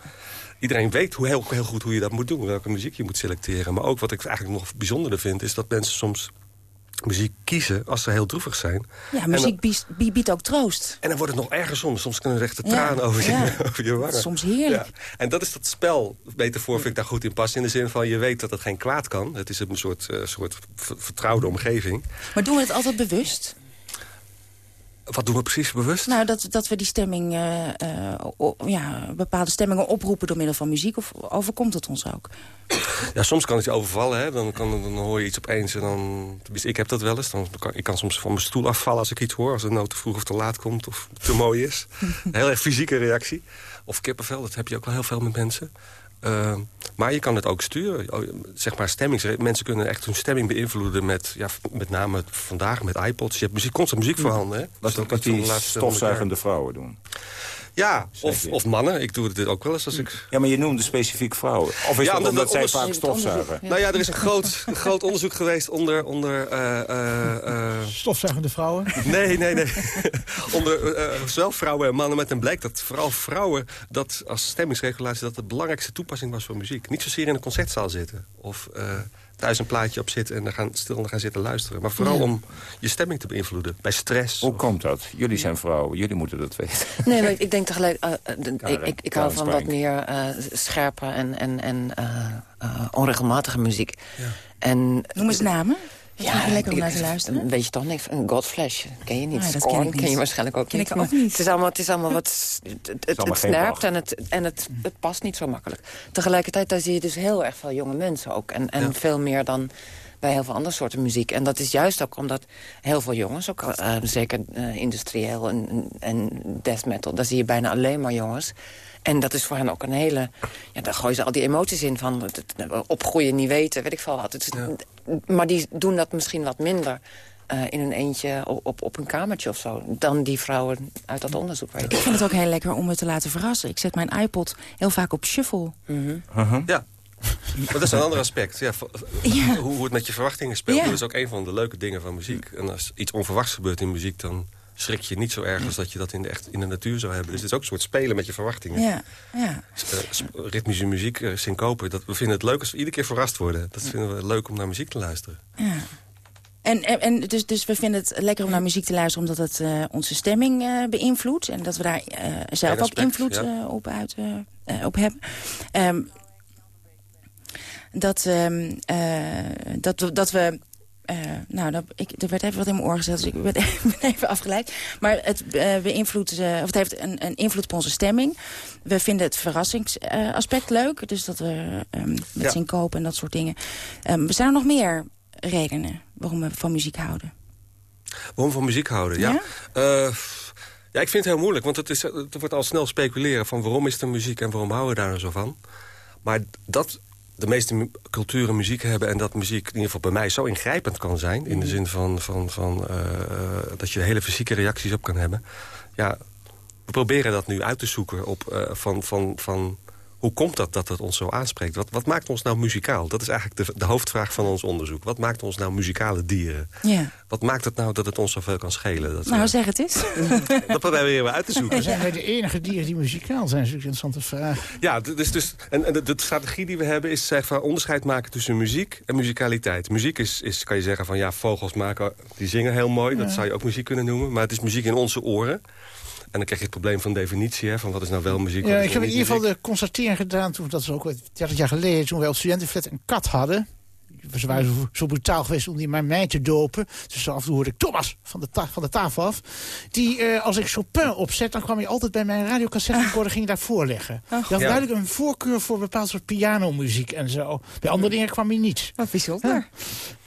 Iedereen weet hoe, heel, heel goed hoe je dat moet doen. Welke muziek je moet selecteren. Maar ook wat ik eigenlijk nog bijzonderder vind... is dat mensen soms muziek kiezen als ze heel droevig zijn. Ja, muziek dan, biedt ook troost. En dan wordt het nog erger soms. Soms kunnen er echt de tranen over, ja. je, over je wangen. Soms heerlijk. Ja. En dat is dat spel. Metafoor vind ik daar goed in passen. In de zin van, je weet dat het geen kwaad kan. Het is een soort, uh, soort vertrouwde omgeving. Maar doen we het altijd bewust? Wat doen we precies bewust? Nou, dat, dat we die stemming, uh, uh, ja, bepaalde stemmingen oproepen door middel van muziek. Of overkomt het ons ook? Ja, soms kan het je overvallen. Hè? Dan, kan, dan hoor je iets opeens en dan... Ik heb dat wel eens. Dan kan, ik kan soms van mijn stoel afvallen als ik iets hoor. Als het nou te vroeg of te laat komt of te mooi is. Een heel erg fysieke reactie. Of kippenvel, dat heb je ook wel heel veel met mensen. Uh, maar je kan het ook sturen. Zeg maar stemmings. Mensen kunnen echt hun stemming beïnvloeden met, ja, met name vandaag met iPods. Je hebt muziek, constant muziek voorhanden. Hè? Dat is ook wat die stofzuigende vrouwen doen. Ja, of, of mannen. Ik doe het ook wel eens als ik... Ja, maar je noemde specifiek vrouwen. Of is Ja, dat omdat zij onders- vaak stofzuigen? Nou ja, er is een groot, een groot onderzoek geweest onder... onder eh, eh, eh, Stofzuigende vrouwen? Nee, nee, nee. Onder eh, zowel vrouwen en mannen met en blijkt dat vooral vrouwen... dat als stemmingsregulatie dat de belangrijkste toepassing was voor muziek. Niet zozeer in een concertzaal zitten. Of eh, thuis een plaatje op zitten en dan gaan, stil en gaan zitten luisteren. Maar vooral Ja. om je stemming te beïnvloeden. Bij stress. Hoe komt dat? Jullie zijn vrouwen, jullie moeten dat weten. Nee, maar ik denk tegelijk... eh, eh, de- Karen, ik, ik, ik hou van wat meer eh, scherpe en, en, en eh, eh, onregelmatige muziek. En, Noem eens namen. Dat Ja, lekker om ik- naar te luisteren. Weet je toch niks. Een Godflash, ken je niet. Ah, dat ken ik niet. je waarschijnlijk ook Ken niet. ik ook maar niet. Het is allemaal, het is allemaal wat... Het, het, het, snerpt en, het, en het, het past niet zo makkelijk. Tegelijkertijd daar zie je dus heel erg veel jonge mensen ook. En, en veel meer dan bij heel veel andere soorten muziek. En dat is juist ook omdat heel veel jongens, ook eh, zeker eh, industrieel en, en- en death metal... daar zie je bijna alleen maar jongens... En dat is voor hen ook een hele... Ja, daar gooien ze al die emoties in van het opgroeien, niet weten, weet ik veel wat. Het is, Maar die doen dat misschien wat minder eh, in een eentje op, op, op een kamertje of zo... dan die vrouwen uit dat onderzoek. Waar je Ik vind het ook heel lekker om me te laten verrassen. Ik zet mijn iPod heel vaak op shuffle. Ja. Maar dat is een ander aspect. Ja. Hoe, hoe het met je verwachtingen speelt. Ja. Dat is ook een van de leuke dingen van muziek. En als iets onverwachts gebeurt in muziek... dan schrik je niet zo erg als dat je dat in de, echt, in de natuur zou hebben. Dus het is ook een soort spelen met je verwachtingen. Ja, ja. Eh, ritmische muziek, uh, syncopen. Dat, we vinden het leuk als we iedere keer verrast worden. Dat vinden we leuk om naar muziek te luisteren. ja. En, en, en dus, dus we vinden het lekker om naar muziek te luisteren... omdat het eh, onze stemming beïnvloedt. En dat we daar zelf ook invloed ja. op, uit, op hebben. Ehm, dat, ehm, dat, we- dat we... eh, nou, dat, ik, er werd even wat in mijn oor gezet, dus ik ben even, even afgeleid. Maar het eh, beïnvloedt, eh, of het heeft een, een invloed op onze stemming. We vinden het verrassingsaspect leuk. Dus dat we ehm, met Ja. syncope en dat soort dingen. Er zijn er nog meer redenen waarom we van muziek houden. Waarom van muziek houden? Ja. Ja. ja, ik vind het heel moeilijk. Want het, is, het wordt al snel speculeren van waarom is er muziek... en waarom houden we daar nou zo van. Maar dat de meeste culturen muziek hebben... en dat muziek in ieder geval bij mij zo ingrijpend kan zijn... in de zin van, van, van eh, eh, dat je hele fysieke reacties op kan hebben. Ja, we proberen dat nu uit te zoeken op, eh, van, van, van hoe komt dat dat het ons zo aanspreekt? Wat, wat maakt ons nou muzikaal? Dat is eigenlijk de, de hoofdvraag van ons onderzoek. Wat maakt ons nou muzikale dieren? Ja. Wat maakt het nou dat het ons zoveel kan schelen? Dat, Nou, we- zeg het eens. dat proberen we weer uit te zoeken. Zijn wij de enige dieren die muzikaal zijn? Dat is natuurlijk een interessante vraag. Ja, dus, dus, en, en de, de strategie die we hebben is zeg, van onderscheid maken tussen muziek en muzikaliteit. Muziek is, is, kan je zeggen van ja, vogels maken, die zingen heel mooi. Dat zou je ook muziek kunnen noemen. Maar het is muziek in onze oren. En dan krijg je het probleem van definitie, hè, van wat is nou wel muziek, Ja, ik heb nou in niet ieder geval de constatering gedaan, toen, dat is ook wel 30 jaar geleden, toen wij op studentenflat een kat hadden. Ze waren zo, zo brutaal geweest om die maar mij te dopen. Dus af en toe hoorde ik Thomas van de, ta- van de tafel af. Die, eh, als ik Chopin opzet, dan kwam hij altijd bij mijn radiocassette recorder ging hij daar voorleggen. Hij had Ja. duidelijk een voorkeur voor een bepaald soort pianomuziek en zo. Bij andere dingen kwam hij niet. Wat bijzonder.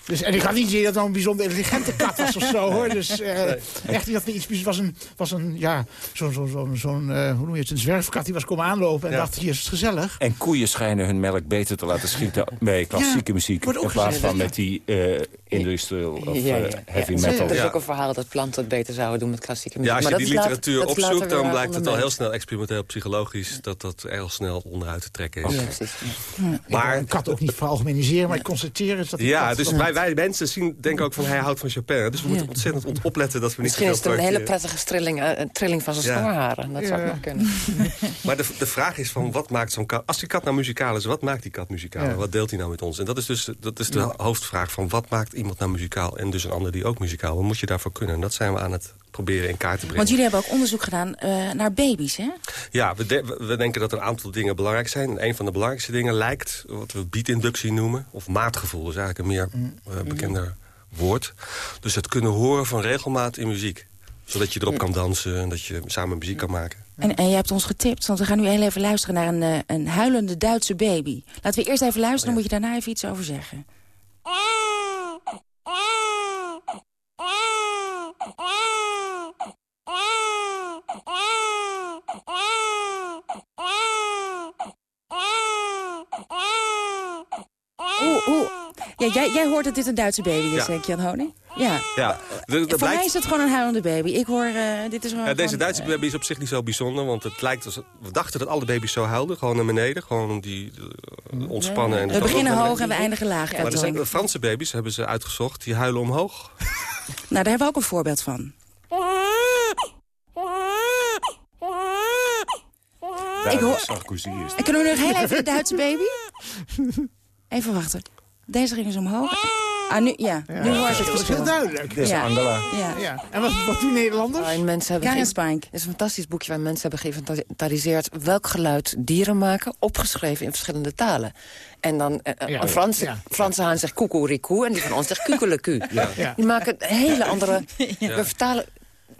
Dus, en ik had niet idee dat het nou een bijzonder intelligente kat was of zo, hoor. Dus eh, echt niet dat er iets was. Een, was een, ja, zo'n, zo, zo, zo'n eh, hoe noem je het, een zwerfkat die was komen aanlopen en Ja. dacht, hier is het gezellig. En koeien schijnen hun melk beter te laten schieten bij klassieke muziek... in plaats van met die eh industrieel of heavy Ja, metal. Er is ook een verhaal dat planten het beter zouden doen met klassieke muziek. Ja, als je Maar die literatuur opzoekt, dan blijkt het al heel snel experimenteel psychologisch... dat dat heel snel onderuit te trekken is. Ja, precies. Maar een kat ook niet veralgemeniseren, maar ik constateer is dat die ja, dus wij, wij mensen zien, denken ook van hij houdt van Chopin. Dus we moeten ontzettend ont- opletten dat we niet Misschien is het een hele prettige strilling, eh, een trilling van zijn Ja. snorharen. Dat zou ook nog kunnen. Maar de, de vraag is van wat maakt zo'n kat... Als die kat nou muzikaal is, wat maakt die kat muzikaal? Ja. Wat deelt hij nou met ons? En dat is dus dat is de hoofdvraag van wat maakt iemand nou muzikaal... en dus een ander die ook muzikaal. Wat moet je daarvoor kunnen? En dat zijn we aan het proberen in kaart te brengen. Want jullie hebben ook onderzoek gedaan eh, naar baby's, hè? Ja, we, de- we- denken dat een aantal dingen belangrijk zijn. En een van de belangrijkste dingen lijkt wat we beatinductie noemen. Of maatgevoel is eigenlijk een meer eh, bekender woord. Dus het kunnen horen van regelmaat in muziek. Zodat je erop kan dansen en dat je samen muziek kan maken. En, en je hebt ons getipt, want we gaan nu heel even luisteren naar een, eh, een huilende Duitse baby. Laten we eerst even luisteren, dan moet je daarna even iets over zeggen. Oeh, Ja, jij, jij hoort dat dit een Duitse baby is, Ja. denk Jan Honing? Ja. Ja, er Voor blijkt- mij is het gewoon een huilende baby. Ik hoor, eh, dit is gewoon... Ja, deze gewoon, Duitse baby is op zich niet zo bijzonder, want het lijkt als... We dachten dat alle baby's zo huilden, gewoon naar beneden. Gewoon die eh, ontspannen. En We beginnen hoog en we eindigen laag. Maar er zijn eh, Franse baby's, hebben ze uitgezocht, die huilen omhoog. Nou, daar hebben we ook een voorbeeld van. Ik hoor- kunnen we nog heel even de Duitse baby? Even wachten. Deze ging eens omhoog. Ah, nu, ja. nu hoor ik het dat is heel verschil. duidelijk. Dit is Ja. Angela. Ja. Ja. En wat, wat doen Nederlanders? Waarin mensen hebben Karen is een fantastisch boekje waar mensen hebben geïnventariseerd... welk geluid dieren maken, opgeschreven in verschillende talen. En dan, eh, Ja. een Franse, Ja. Franse haan zegt koekoerikoe en die van ons zegt kukeleku. Ja. Die maken hele andere... We vertalen...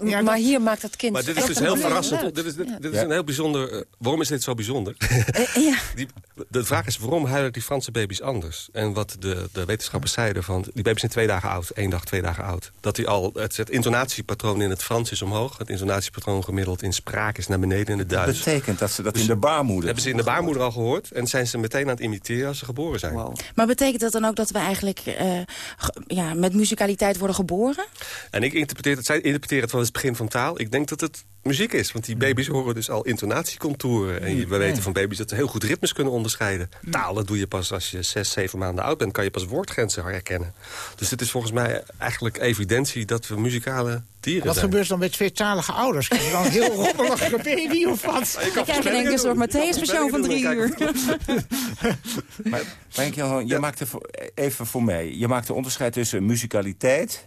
Ja, maar hier maakt het kind Maar dit is dus heel verrassend. Dit is, dit, dit is een heel bijzonder... eh, waarom is dit zo bijzonder? Eh, ja. Die, de vraag is, waarom huilen die Franse baby's anders? En wat de, de wetenschappers zeiden, van, die baby's zijn twee dagen oud. één dag, twee dagen oud. Dat die al, het, het intonatiepatroon in het Frans is omhoog. Het intonatiepatroon gemiddeld in spraak is naar beneden in het Dat Duits. betekent dat ze dat Dus in de baarmoeder... hebben ze in de baarmoeder al gehoord. En zijn ze meteen aan het imiteren als ze geboren zijn. Maar betekent dat dan ook dat we eigenlijk eh, ge- ja, met muzikaliteit worden geboren? En ik interpreteer het, zij interpreteren het van het begin van taal. Ik denk dat het muziek is. Want die baby's horen dus al intonatiecontouren. En je- we weten van baby's dat ze heel goed ritmes kunnen onderscheiden. Taal, dat doe je pas als je zes, zeven maanden oud bent. Kan je pas woordgrenzen herkennen. Dus dit is volgens mij eigenlijk evidentie dat we muzikale dieren Wat zijn. gebeurt er dan met tweetalige ouders? Krijg je dan een heel rommelige baby of wat? Ik krijg één keer een soort Matthäus-persoon van drie uur. Maar Frank Johan, je maakte voor, even voor mij... je maakt een onderscheid tussen muzikaliteit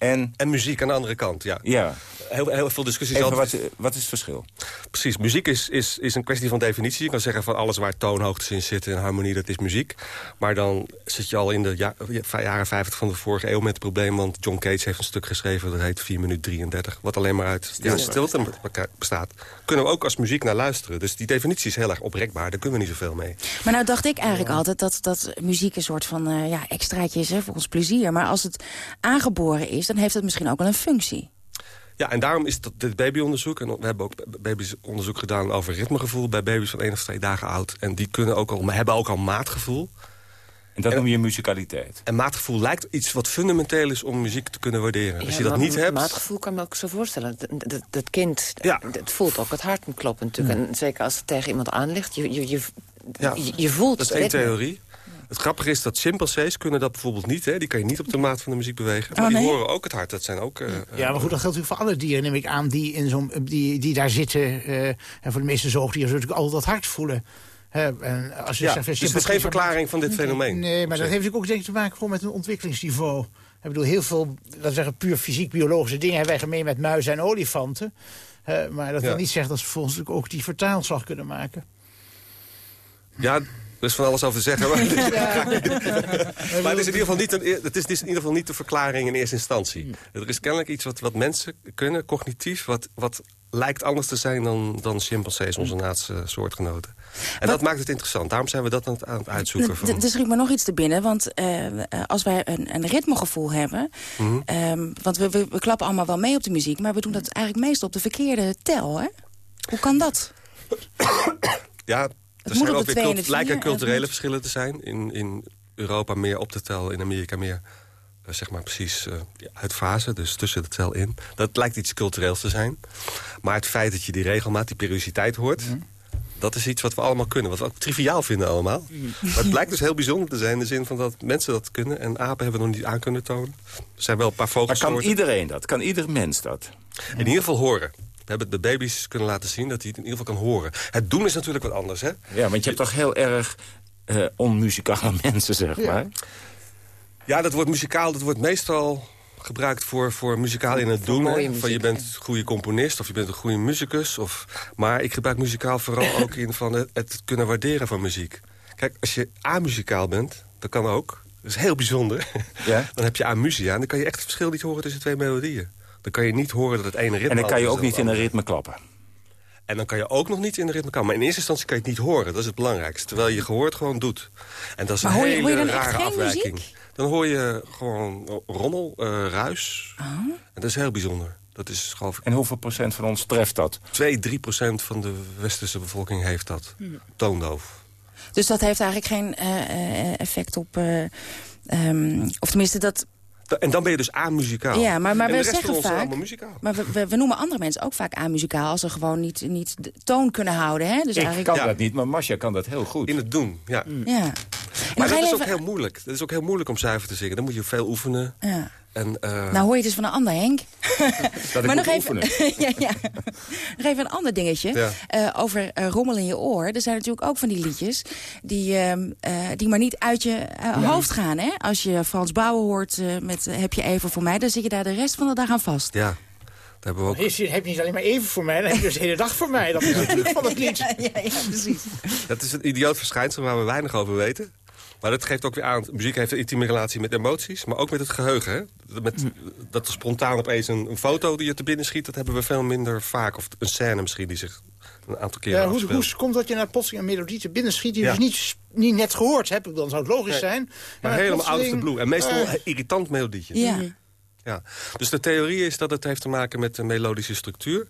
en... En muziek aan de andere kant, ja. Ja. Heel, heel veel discussies Even, altijd. wat, wat is het verschil? Precies, muziek is, is, is een kwestie van definitie. Je kan zeggen van alles waar toonhoogtes in zitten en harmonie, dat is muziek. Maar dan zit je al in de ja, jaren 50 van de vorige eeuw met het probleem... want John Cage heeft een stuk geschreven, dat heet 4 minuten 33... wat alleen maar uit ja, stilte bestaat. Kunnen we ook als muziek naar luisteren. Dus die definitie is heel erg oprekbaar, daar kunnen we niet zoveel mee. Maar nou dacht ik eigenlijk altijd dat, dat muziek een soort van eh, ja, extraatje is hè, voor ons plezier. Maar als het aangeboren is, dan heeft het misschien ook wel een functie. Ja, en daarom is dat dit babyonderzoek... en we hebben ook babysonderzoek gedaan over ritmegevoel... bij baby's van één of twee dagen oud. En die kunnen ook al, hebben ook al maatgevoel. En dat noem je muzikaliteit. En maatgevoel lijkt iets wat fundamenteel is om muziek te kunnen waarderen. Als je dat maar niet hebt... Maatgevoel kan me ook zo voorstellen. Dat- dat- Dat kind, het voelt ook het hart kloppen natuurlijk. En zeker als het tegen iemand aan ligt, je, je, je, Ja, je, je voelt Dat is het één ritme. theorie. Het grappige is dat chimpansees kunnen dat bijvoorbeeld niet. Hè? Die kan je niet op de maat van de muziek bewegen. Maar Oh, die nee? horen ook het hart. Dat zijn ook... eh, Ja, maar goed, dat geldt natuurlijk voor alle dieren, neem ik aan, die, in zo'n, die, die daar zitten. eh, en voor de meeste zoogdieren zullen natuurlijk altijd dat hart voelen. Hè, en als je Ja, zegt, dus het is geen verklaring van dit fenomeen. Nee, maar dat heeft natuurlijk ook denk ik te maken gewoon met een ontwikkelingsniveau. Ik bedoel, heel veel, laten we zeggen, puur fysiek-biologische dingen hebben wij gemeen met muizen en olifanten. Hè, maar dat wil Ja. niet zeggen dat ze volgens natuurlijk ook die vertaalslag kunnen maken. Ja, is van alles over te zeggen. Maar, maar het is in ieder geval niet, een, het is, het is in ieder geval niet de verklaring in eerste instantie. Er is kennelijk iets wat, wat mensen kunnen, cognitief... wat, wat lijkt anders te zijn dan, dan chimpansees, onze naaste soortgenoten. En dat maakt het interessant. Daarom zijn we dat aan het, aan het uitzoeken. D- Er schiet me nog iets te binnen, want eh, als wij een, een ritmegevoel hebben... Mhm. ehm, want we, we, we klappen allemaal wel mee op de muziek... maar we doen dat eigenlijk meestal op de verkeerde tel, hè? Hoe kan dat? Ja, er moet zijn ook weer cult, lijken culturele en- verschillen te zijn. In, in Europa meer op de tel, in Amerika meer eh, zeg maar precies eh, ja, uit fase, dus tussen de tel in. Dat lijkt iets cultureels te zijn. Maar het feit dat je die regelmaat, die periodiciteit hoort... Mhm. dat is iets wat we allemaal kunnen, wat we ook triviaal vinden allemaal. Mhm. Maar het blijkt dus heel bijzonder te zijn in de zin van dat mensen dat kunnen... en apen hebben we nog niet aan kunnen tonen. Er zijn wel een paar Maar kan iedereen dat? Kan ieder mens dat? In ieder geval horen. Hebben het bij baby's kunnen laten zien dat hij het in ieder geval kan horen. Het doen is natuurlijk wat anders, hè? Ja, want je hebt toch heel erg eh, onmuzikale mensen, zeg maar. Ja, dat wordt muzikaal, dat wordt meestal gebruikt voor, voor muzikaal in het doen. hè. muziek, Van je bent een goede componist of je bent een goede muzikus. Of, maar ik gebruik muzikaal vooral ook in van het, het kunnen waarderen van muziek. Kijk, als je amuzikaal bent, dat kan ook. Dat is heel bijzonder. Ja? Dan heb je amusia en dan kan je echt het verschil niet horen tussen twee melodieën. Dan kan je niet horen dat het ene ritme... En dan kan je ook niet in een ritme klappen. En dan kan je ook nog niet in de ritme komen. Maar in eerste instantie kan je het niet horen. Dat is het belangrijkste. Terwijl je gehoord gewoon doet. En dat is Maar een hoor je- hele hoor je rare afwijking. muziek? Dan hoor je gewoon rommel, eh, ruis. Oh. En dat is heel bijzonder. Dat is geloof ik... En hoeveel procent van ons treft dat? 2, 3 procent van de westerse bevolking heeft dat. Hmm. Toondoof. Dus dat heeft eigenlijk geen eh, eh, effect op... eh, ehm, of tenminste, dat... En dan ben je dus amuzikaal. Ja, maar, maar we zeggen vaak... Maar we, we, we noemen andere mensen ook vaak amuzikaal... als ze gewoon niet, niet de toon kunnen houden. Hè? Dus ik eigenlijk... kan dat niet, maar Masja kan dat heel goed. In het doen, ja. Ja. Maar dat is ook heel moeilijk. Dat is ook heel moeilijk om zuiver te zingen. Dan moet je veel oefenen. Ja. En, eh, Nou hoor je het dus van een ander, Henk. dat ik maar nog even, ja, ja. nog even een ander dingetje. Ja. Eh, over eh, rommel in je oor. Er zijn natuurlijk ook van die liedjes... die, ehm, eh, die maar niet uit je hoofd gaan. Hè? Als je Frans Bouwen hoort eh, met Heb je even voor mij... dan zit je daar de rest van de dag aan vast. Ja, daar hebben we ook... Is, heb je niet alleen maar even voor mij, dan heb je dus de hele dag voor mij. Dat is natuurlijk van het lied. Ja, ja, ja, precies. Dat is een idioot verschijnsel waar we weinig over weten. Maar dat geeft ook weer aan. Muziek heeft een intieme relatie met emoties, maar ook met het geheugen. Hè? Met, Dat er spontaan opeens een, een foto die je te binnen schiet... dat hebben we veel minder vaak. Of een scène misschien die zich een aantal keren Ja, hoe, komt dat je naar plotseling een melodie te binnen schiet... die je Ja. dus niet, niet net gehoord hebt? Dan zou het logisch Nee. zijn. Maar helemaal out of the blue. En meestal eh, een irritant melodietje. Ja. Ja. Dus de theorie is dat het heeft te maken met de melodische structuur...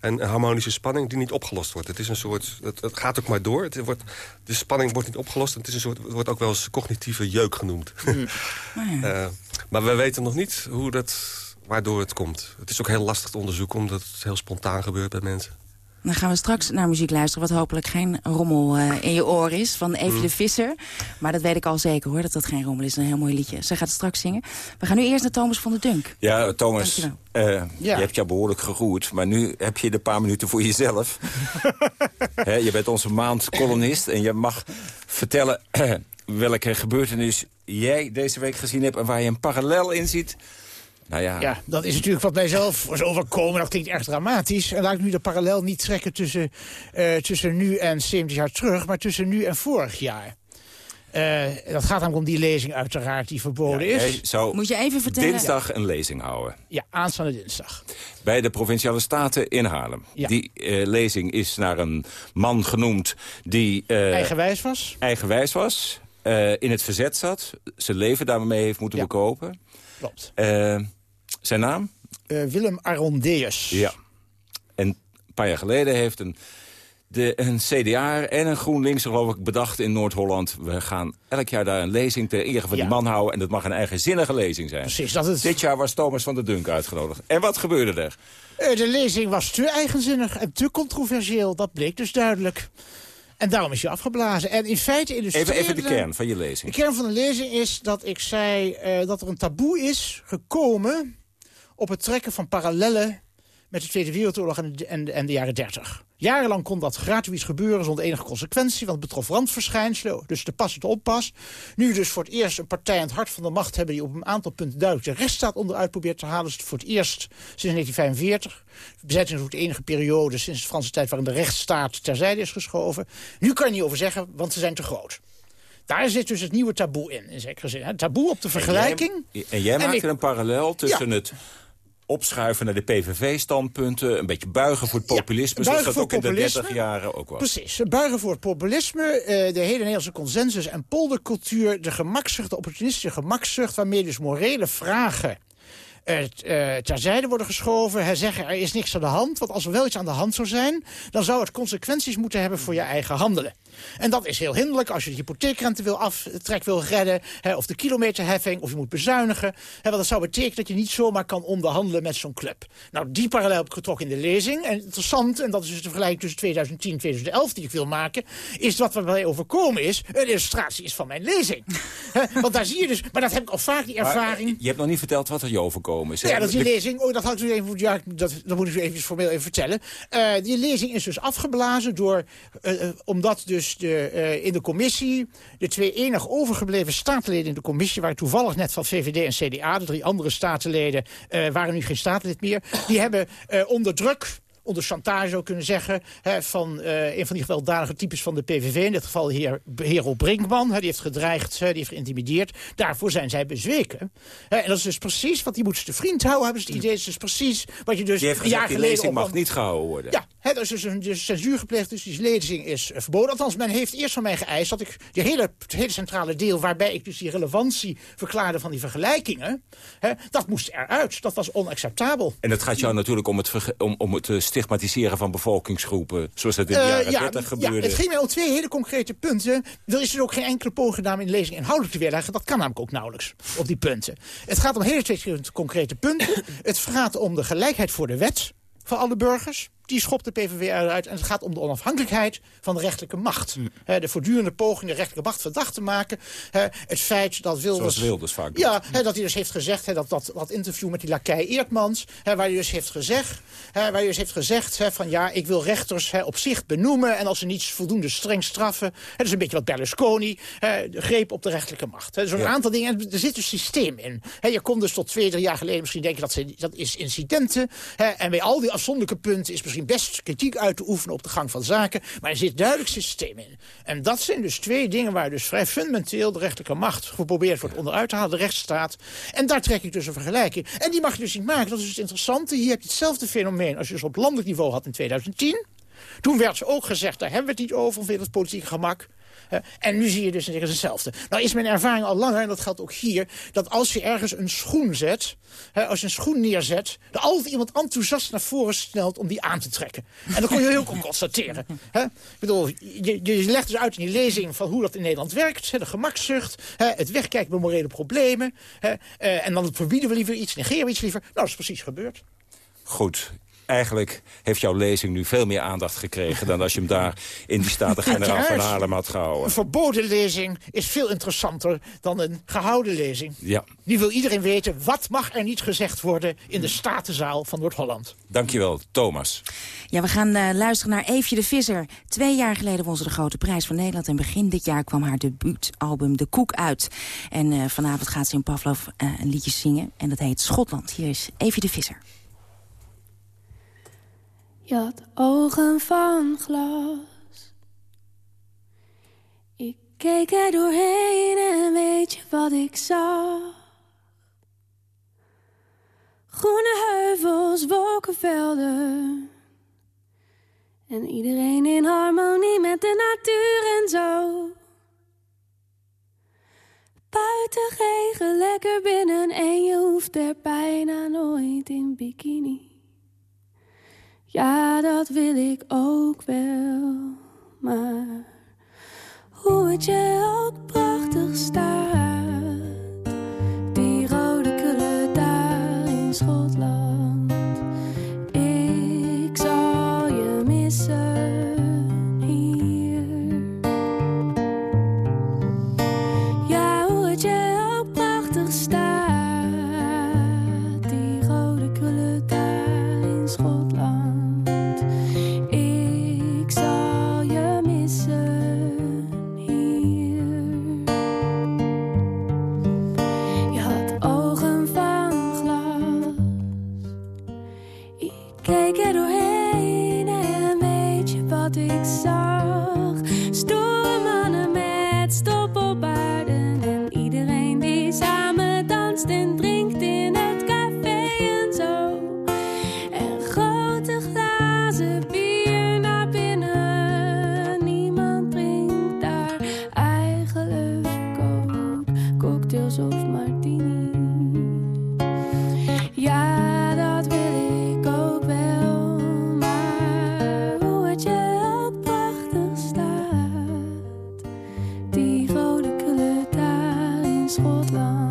en een harmonische spanning die niet opgelost wordt. Het, is een soort, het, het gaat ook maar door. Het wordt, de spanning wordt niet opgelost. En het, is een soort, het wordt ook wel eens cognitieve jeuk genoemd. Eh, maar we weten nog niet hoe dat, waardoor het komt. Het is ook heel lastig te onderzoeken... omdat het heel spontaan gebeurt bij mensen. Dan gaan we straks naar muziek luisteren... wat hopelijk geen rommel eh, in je oor is, van Evie Mm. de Visser. Maar dat weet ik al zeker, hoor, dat dat geen rommel is. Een heel mooi liedje. Zij gaat het straks zingen. We gaan nu eerst naar Thomas van der Dunk. Ja, Thomas, eh, Ja. je hebt jou behoorlijk gegroeid. Maar nu heb je een paar minuten voor jezelf. Hè, je bent onze maandkolonist en je mag vertellen... welke gebeurtenis jij deze week gezien hebt... en waar je een parallel in ziet. Nou ja, Ja, dat is natuurlijk wat mijzelf was overkomen. Dat klinkt erg dramatisch. En laat ik nu de parallel niet trekken tussen, eh, tussen nu en 70 jaar terug... maar tussen nu en vorig jaar. Eh, dat gaat namelijk om die lezing uiteraard die verboden is. zou Moet je even vertellen... dinsdag een lezing houden. Ja, aanstaande dinsdag. Bij de Provinciale Staten in Haarlem. Ja. Die eh, lezing is naar een man genoemd die... eh, Eigenwijs was. eigenwijs was, eh, in het verzet zat, zijn leven daarmee heeft moeten Ja. bekopen. Klopt. Zijn naam? Eh, Willem Arondeus. Ja. En een paar jaar geleden heeft een, de, een CDA en een GroenLinks, geloof ik, bedacht in Noord-Holland. We gaan elk jaar daar een lezing ter ere van Ja. die man houden. En dat mag een eigenzinnige lezing zijn. Precies, dat het... Dit jaar was Thomas van der Dunk uitgenodigd. En wat gebeurde er? Eh, de lezing was te eigenzinnig en te controversieel. Dat bleek dus duidelijk. En daarom is hij afgeblazen. En in feite Even, illustreerde... even de kern van je De lezing. kern van de lezing is dat ik zei eh, dat er een taboe is gekomen... op het trekken van parallellen met de Tweede Wereldoorlog en de, en, en de jaren 30. Jarenlang kon dat gratuit gebeuren zonder enige consequentie... want het betrof randverschijnselen, dus de pas en de oppas. Nu dus voor het eerst een partij aan het hart van de macht hebben... die op een aantal punten duidelijk de rechtsstaat onderuit probeert te halen... is het voor het eerst sinds 1945. Bezetting is ook de enige periode sinds de Franse tijd... waarin de rechtsstaat terzijde is geschoven. Nu kan je niet over zeggen, want ze zijn te groot. Daar zit dus het nieuwe taboe in, in zekere zin. Het taboe op de vergelijking. En jij, en jij En maakte ik- een parallel tussen Ja. het opschuiven naar de PVV-standpunten... een beetje buigen voor het populisme, zoals buigen dat ook in de populisme. 30 jaren ook was. Precies, buigen voor het populisme, eh, de hele Nederlandse consensus en poldercultuur... de gemakzucht, de opportunistische gemakzucht... waarmee dus morele vragen eh, eh, terzijde worden geschoven. Hij zeggen, er is niks aan de hand. Want als er wel iets aan de hand zou zijn... dan zou het consequenties moeten hebben voor je eigen handelen. En dat is heel hinderlijk als je de hypotheekrente wil aftrek wil redden... Hè, of de kilometerheffing, of je moet bezuinigen. Hè, want dat zou betekenen dat je niet zomaar kan onderhandelen met zo'n club. Nou, die parallel heb ik getrokken in de lezing. En interessant, en dat is dus de vergelijking tussen 2010 en 2011 die ik wil maken... is wat er mij overkomen is, een illustratie is van mijn lezing. Want daar zie je dus, maar dat heb ik al vaak, die Maar, ervaring... eh, je hebt nog niet verteld wat er je overkomen is. Ja, dat is die De- lezing. Oh, dat had ik u even, ja, dat, dat moet ik u even formeel even vertellen. Eh, die lezing is dus afgeblazen door, eh, eh, omdat dus de, eh, in de commissie de twee enig overgebleven statenleden in de commissie, waren toevallig net van VVD en CDA, de drie andere statenleden eh, waren nu geen statenlid meer, die hebben eh, onder druk onder chantage zou kunnen zeggen... Hè, van een van die gewelddadige types van de PVV... in dit geval de heer Hero Brinkman, hè, die heeft gedreigd, hè, die heeft geïntimideerd. Daarvoor zijn zij bezweken. Hè, en dat is dus precies, want die moeten ze te vriend houden... hebben ze het idee, dat is dus precies wat je dus Die heeft jaar gezegd, die geleden... lezing op- mag niet gehouden worden. Ja, He, dus een de censuur gepleegd, dus die lezing is eh, verboden. Althans, men heeft eerst van mij geëist dat ik die hele, het hele centrale deel... waarbij ik dus die relevantie verklaarde van die vergelijkingen... dat moest eruit. Dat was onacceptabel. En het gaat jou natuurlijk om het, om, om het stigmatiseren van bevolkingsgroepen... zoals dat in de uh, jaren ja, 30 gebeurde. Ja, het ging mij om twee hele concrete punten. Er is dus ook geen enkele poging gedaan in de lezing inhoudelijk te weerleggen. Dat kan namelijk ook nauwelijks op die punten. Het gaat om hele twee concrete punten. het gaat om de gelijkheid voor de wet voor alle burgers die schopt de PVV eruit. En het gaat om de onafhankelijkheid van de rechterlijke macht. Hm. de voortdurende poging de rechterlijke macht verdacht te maken. het feit dat Wilders... Zoals Wilders vaak Ja, dat hij dus heeft gezegd, dat, dat, dat interview met die lakij Eertmans... waar hij dus heeft gezegd, waar hij dus heeft gezegd van ja, ik wil rechters op zich benoemen... en als ze niet voldoende streng straffen... Het is een beetje wat Berlusconi, greep op de rechterlijke macht. Zo'n ja. aantal dingen, er zit een systeem in. je kon dus tot twee, drie jaar geleden misschien denken dat, ze, dat is incidenten. en bij al die afzonderlijke punten is best kritiek uit te oefenen op de gang van zaken. Maar er zit duidelijk systeem in. En dat zijn dus twee dingen waar dus vrij fundamenteel de rechterlijke macht geprobeerd wordt onderuit te halen, de rechtsstaat. En daar trek ik dus een vergelijking. En die mag je dus niet maken. Dat is het interessante. Hier heb je hetzelfde fenomeen als je dus op landelijk niveau had in 2010. Toen werd ze ook gezegd, daar hebben we het niet over, vanwege het politieke gemak. En nu zie je dus hetzelfde. Nou is mijn ervaring al langer, en dat geldt ook hier... dat als je ergens een schoen zet, als je een schoen neerzet... er altijd iemand enthousiast naar voren snelt om die aan te trekken. En dat kon je heel goed constateren. Ik bedoel, je, je legt dus uit in die lezing van hoe dat in Nederland werkt. de gemakzucht, het wegkijken bij morele problemen. Eh, en dan verbieden we liever iets, negeren we iets liever. Nou, dat is precies gebeurd. Goed, eigenlijk heeft jouw lezing nu veel meer aandacht gekregen... dan als je hem daar in die Staten-Generaal van Haarlem had gehouden. Een verboden lezing is veel interessanter dan een gehouden lezing. Ja. Nu wil iedereen weten, wat mag er niet gezegd worden... in de Statenzaal van Noord-Holland. Dankjewel, Thomas. Ja, we gaan uh, luisteren naar Eefje de Visser. Twee jaar geleden won ze de Grote Prijs van Nederland... en begin dit jaar kwam haar debuutalbum De Koek uit. En uh, vanavond gaat ze in Pavlov uh, een liedje zingen. En dat heet Schotland. Hier is Eefje de Visser. Je had ogen van glas. Ik keek er doorheen en weet je wat ik zag? Groene heuvels, wolkenvelden. En iedereen in harmonie met de natuur en zo. Buiten regen, lekker binnen en je hoeft er bijna nooit in bikini. Ja, dat wil ik ook wel. Maar hoe het je ook prachtig staat, daar in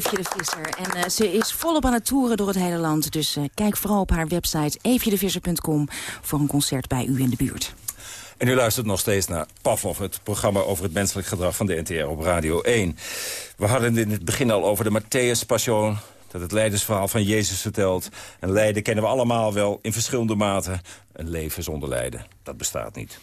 Eefje de Visser. En uh, ze is volop aan het toeren door het hele land. Dus uh, kijk vooral op haar website eefjedevisser.com voor een concert bij u in de buurt. En u luistert nog steeds naar Pavlov, het programma over het menselijk gedrag van de NTR op Radio 1. We hadden het in het begin al over de Matthäus Passion, dat het leidersverhaal van Jezus vertelt. En lijden kennen we allemaal wel in verschillende maten. Een leven zonder lijden, dat bestaat niet.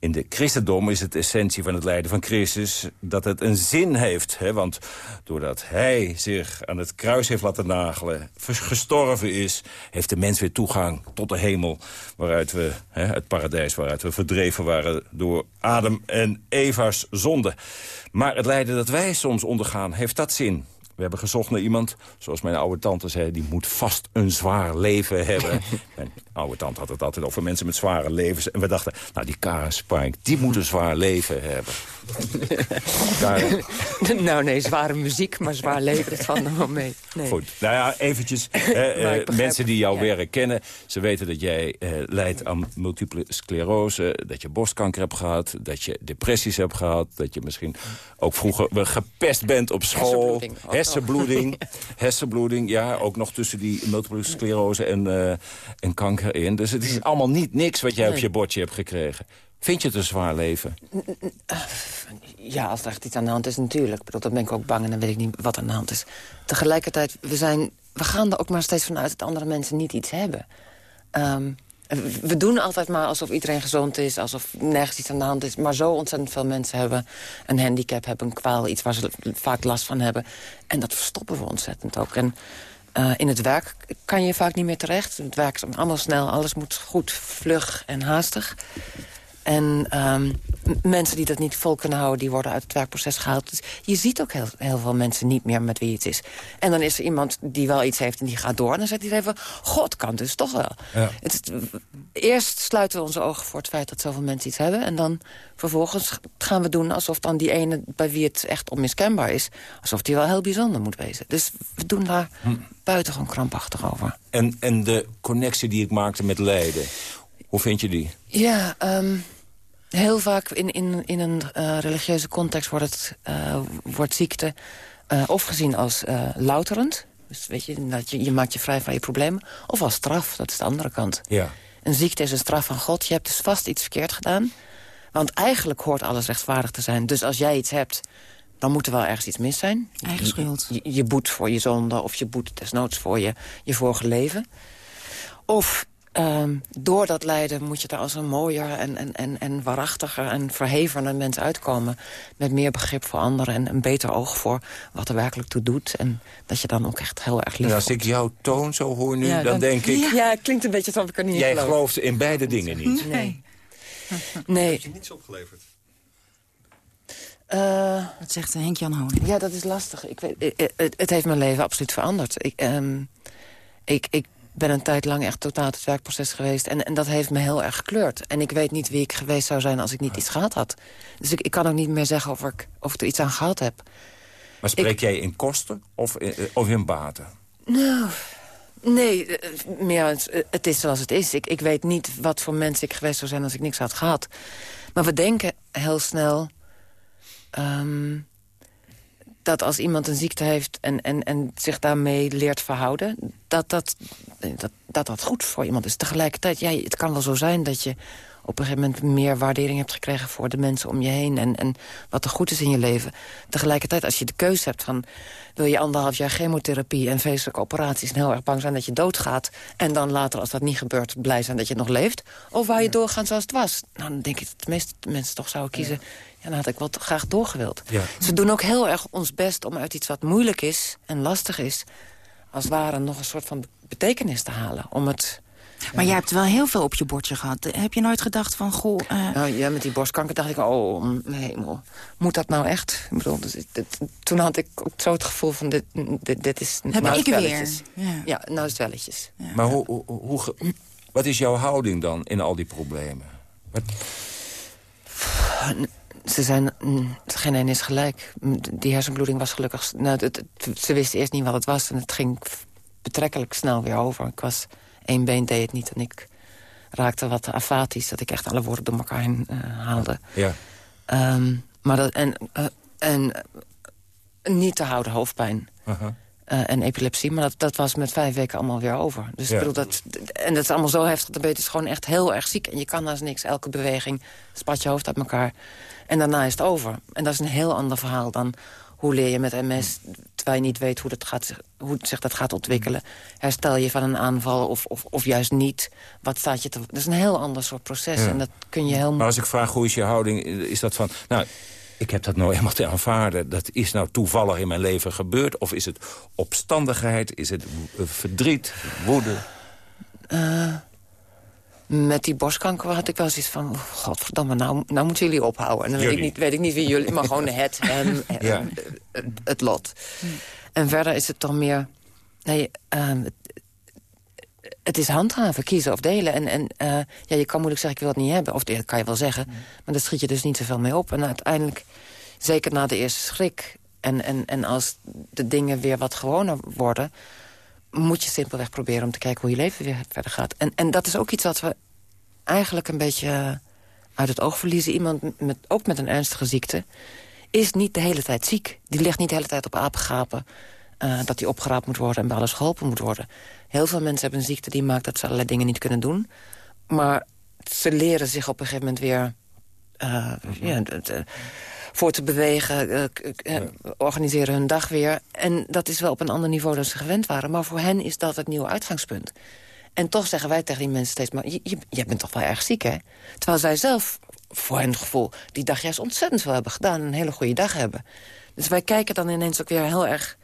In de christendom is het essentie van het lijden van Christus... dat het een zin heeft. Hè? Want doordat hij zich aan het kruis heeft laten nagelen... gestorven is, heeft de mens weer toegang tot de hemel... waaruit we, hè, het paradijs waaruit we verdreven waren... door Adam en Eva's zonde. Maar het lijden dat wij soms ondergaan, heeft dat zin? We hebben gezocht naar iemand, zoals mijn oude tante zei... die moet vast een zwaar leven hebben. mijn oude tante had het altijd over mensen met zware levens. En we dachten, nou, die Karen Spijk, die moet een zwaar leven hebben. nou nee, zware muziek, maar zwaar leven, dat valt nog wel mee. Nee. Goed, nou ja, eventjes. eh, mensen die jouw werk kennen, ze weten dat jij eh, lijdt aan multiple sclerose... dat je borstkanker hebt gehad, dat je depressies hebt gehad... dat je misschien ook vroeger gepest bent op school. Hersenbloeding. Hersenbloeding, ja, ook nog tussen die multiple sclerose en, uh, en kanker in. Dus het is allemaal niet niks wat jij nee. op je bordje hebt gekregen. Vind je het een zwaar leven? Ja, als er echt iets aan de hand is, natuurlijk. Bedoel, dan ben ik ook bang en dan weet ik niet wat aan de hand is. Tegelijkertijd, we, zijn, we gaan er ook maar steeds vanuit dat andere mensen niet iets hebben. Um, we doen altijd maar alsof iedereen gezond is, alsof nergens iets aan de hand is. Maar zo ontzettend veel mensen hebben een handicap, hebben een kwaal, iets waar ze vaak last van hebben. En dat verstoppen we ontzettend ook. En uh, in het werk kan je vaak niet meer terecht. Het werk is allemaal snel, alles moet goed, vlug en haastig. En um, mensen die dat niet vol kunnen houden, die worden uit het werkproces gehaald. Dus je ziet ook heel, heel veel mensen niet meer met wie het is. En dan is er iemand die wel iets heeft en die gaat door. En dan zegt hij even, god, kan dus toch wel. Ja. Het, eerst sluiten we onze ogen voor het feit dat zoveel mensen iets hebben. En dan vervolgens gaan we doen alsof dan die ene bij wie het echt onmiskenbaar is... alsof die wel heel bijzonder moet wezen. Dus we doen daar hm. buitengewoon krampachtig over. En, en de connectie die ik maakte met lijden, hoe vind je die? Ja, um, Heel vaak in, in, in een uh, religieuze context wordt, het, uh, wordt ziekte uh, of gezien als louterend. Dus weet je, dat je, je maakt je vrij van je problemen. Of als straf, dat is de andere kant. Ja. Een ziekte is een straf van God. Je hebt dus vast iets verkeerd gedaan. Want eigenlijk hoort alles rechtvaardig te zijn. Dus als jij iets hebt, dan moet er wel ergens iets mis zijn. Eigen schuld. Je, je, je boet voor je zonde of je boet desnoods voor je, je vorige leven. Of Um, door dat lijden moet je daar als een mooier en, en, en, en waarachtiger en verhevener mens uitkomen. Met meer begrip voor anderen en een beter oog voor wat er werkelijk toe doet. En dat je dan ook echt heel erg lief en Als ik jouw toon zo hoor nu, ja, dan, denk ik... Ja, het klinkt een beetje alsof ik er niet Jij in geloof. gelooft in beide dingen niet. Nee. nee. Heb je niets opgeleverd? Uh, dat zegt Henk-Jan Honing. Ja, dat is lastig. Ik weet, het, het, heeft mijn leven absoluut veranderd. Ik, um, ik, ik ben een tijd lang echt totaal het werkproces geweest. En, en dat heeft me heel erg gekleurd. En ik weet niet wie ik geweest zou zijn als ik niet iets gehad had. Dus ik, ik kan ook niet meer zeggen of ik, of ik er iets aan gehad heb. Maar spreek ik, jij in kosten of in, of in baten? Nou, nee, meer, het is zoals het is. Ik, ik weet niet wat voor mens ik geweest zou zijn als ik niks had gehad. Maar we denken heel snel... Um, dat als iemand een ziekte heeft en, en, en zich daarmee leert verhouden... Dat dat, dat, dat dat goed voor iemand is. Tegelijkertijd, ja, het kan wel zo zijn dat je op een gegeven moment meer waardering hebt gekregen... voor de mensen om je heen en, en wat er goed is in je leven. Tegelijkertijd, als je de keuze hebt van... wil je anderhalf jaar chemotherapie en vreselijke operaties... en heel erg bang zijn dat je doodgaat... en dan later, als dat niet gebeurt, blij zijn dat je nog leeft... of waar je doorgaan zoals het was. Nou, dan denk ik dat de meeste mensen toch zouden kiezen... Ja, dan had ik wel graag doorgewild. Ja. Dus we doen ook heel erg ons best om uit iets wat moeilijk is en lastig is... als het ware nog een soort van betekenis te halen. Om het... Maar jij hebt wel heel veel op je bordje gehad. Heb je nooit gedacht van, goh... Uh... Nou, ja, met die borstkanker dacht ik, oh, hemel. Moet dat nou echt? Ik bedoel, dus, dit, toen had ik ook zo het gevoel van, dit, dit, dit is... Heb nou ik weer? Ja. ja, nou is het welletjes. Ja. Maar hoe, hoe, hoe, wat is jouw houding dan in al die problemen? Wat ze zijn, mm, geen een is gelijk. Die hersenbloeding was gelukkig... Nou, het, ze wisten eerst niet wat het was en het ging betrekkelijk snel weer over. Ik was, één been deed het niet en ik raakte wat afatisch... dat ik echt alle woorden door elkaar heen uh, haalde. Ja. Um, maar dat, en, uh, en niet te houden hoofdpijn. Eh, en epilepsie. Maar dat, dat was met vijf weken allemaal weer over. Dus Ja. ik bedoel, dat, en dat is allemaal zo heftig. Dan ben je dus gewoon echt heel erg ziek. En je kan naast niks. Elke beweging spat je hoofd uit elkaar. En daarna is het over. En dat is een heel ander verhaal dan... hoe leer je met MS, terwijl je niet weet hoe, dat gaat, hoe zich dat gaat ontwikkelen. Herstel je van een aanval of, of, of juist niet. Wat staat je te... Dat is een heel ander soort proces. Ja. En dat kun je heel... Maar als ik vraag hoe is je houding, is dat van... Nou, ik heb dat nou helemaal te aanvaarden. Dat is nou toevallig in mijn leven gebeurd. Of is het opstandigheid? Is het eh, verdriet, woede? Eh, met die borstkanker had ik wel zoiets van... godverdamme, nou, nou moeten jullie ophouden. En dan weet ik, niet, weet ik niet wie jullie, maar gewoon het, hem, Ja. eh, het lot. En verder is het dan meer... Nee, ehm, het, het is handhaven, kiezen of delen. En, en eh, ja, je kan moeilijk zeggen, ik wil het niet hebben. Of dat kan je wel zeggen, maar daar schiet je dus niet zoveel mee op. En uiteindelijk, zeker na de eerste schrik... en, en, en als de dingen weer wat gewoner worden moet je simpelweg proberen om te kijken hoe je leven weer verder gaat. En, en dat is ook iets wat we eigenlijk een beetje eh, uit het oog verliezen. Iemand met, ook met een ernstige ziekte is niet de hele tijd ziek. Die ligt niet de hele tijd op apengapen. eh dat hij opgeraapt moet worden en bij alles geholpen moet worden. Heel veel mensen hebben een ziekte die maakt dat ze allerlei dingen niet kunnen doen. Maar ze leren zich op een gegeven moment weer... eh, ja, d- d- voor te bewegen, eh, eh, organiseren hun dag weer. En dat is wel op een ander niveau dan ze gewend waren. Maar voor hen is dat het nieuwe uitgangspunt. En toch zeggen wij tegen die mensen steeds... maar je, je, jij bent toch wel erg ziek, hè? Terwijl zij zelf, voor hun gevoel... die dag juist ontzettend veel hebben gedaan... en een hele goede dag hebben. Dus wij kijken dan ineens ook weer heel erg...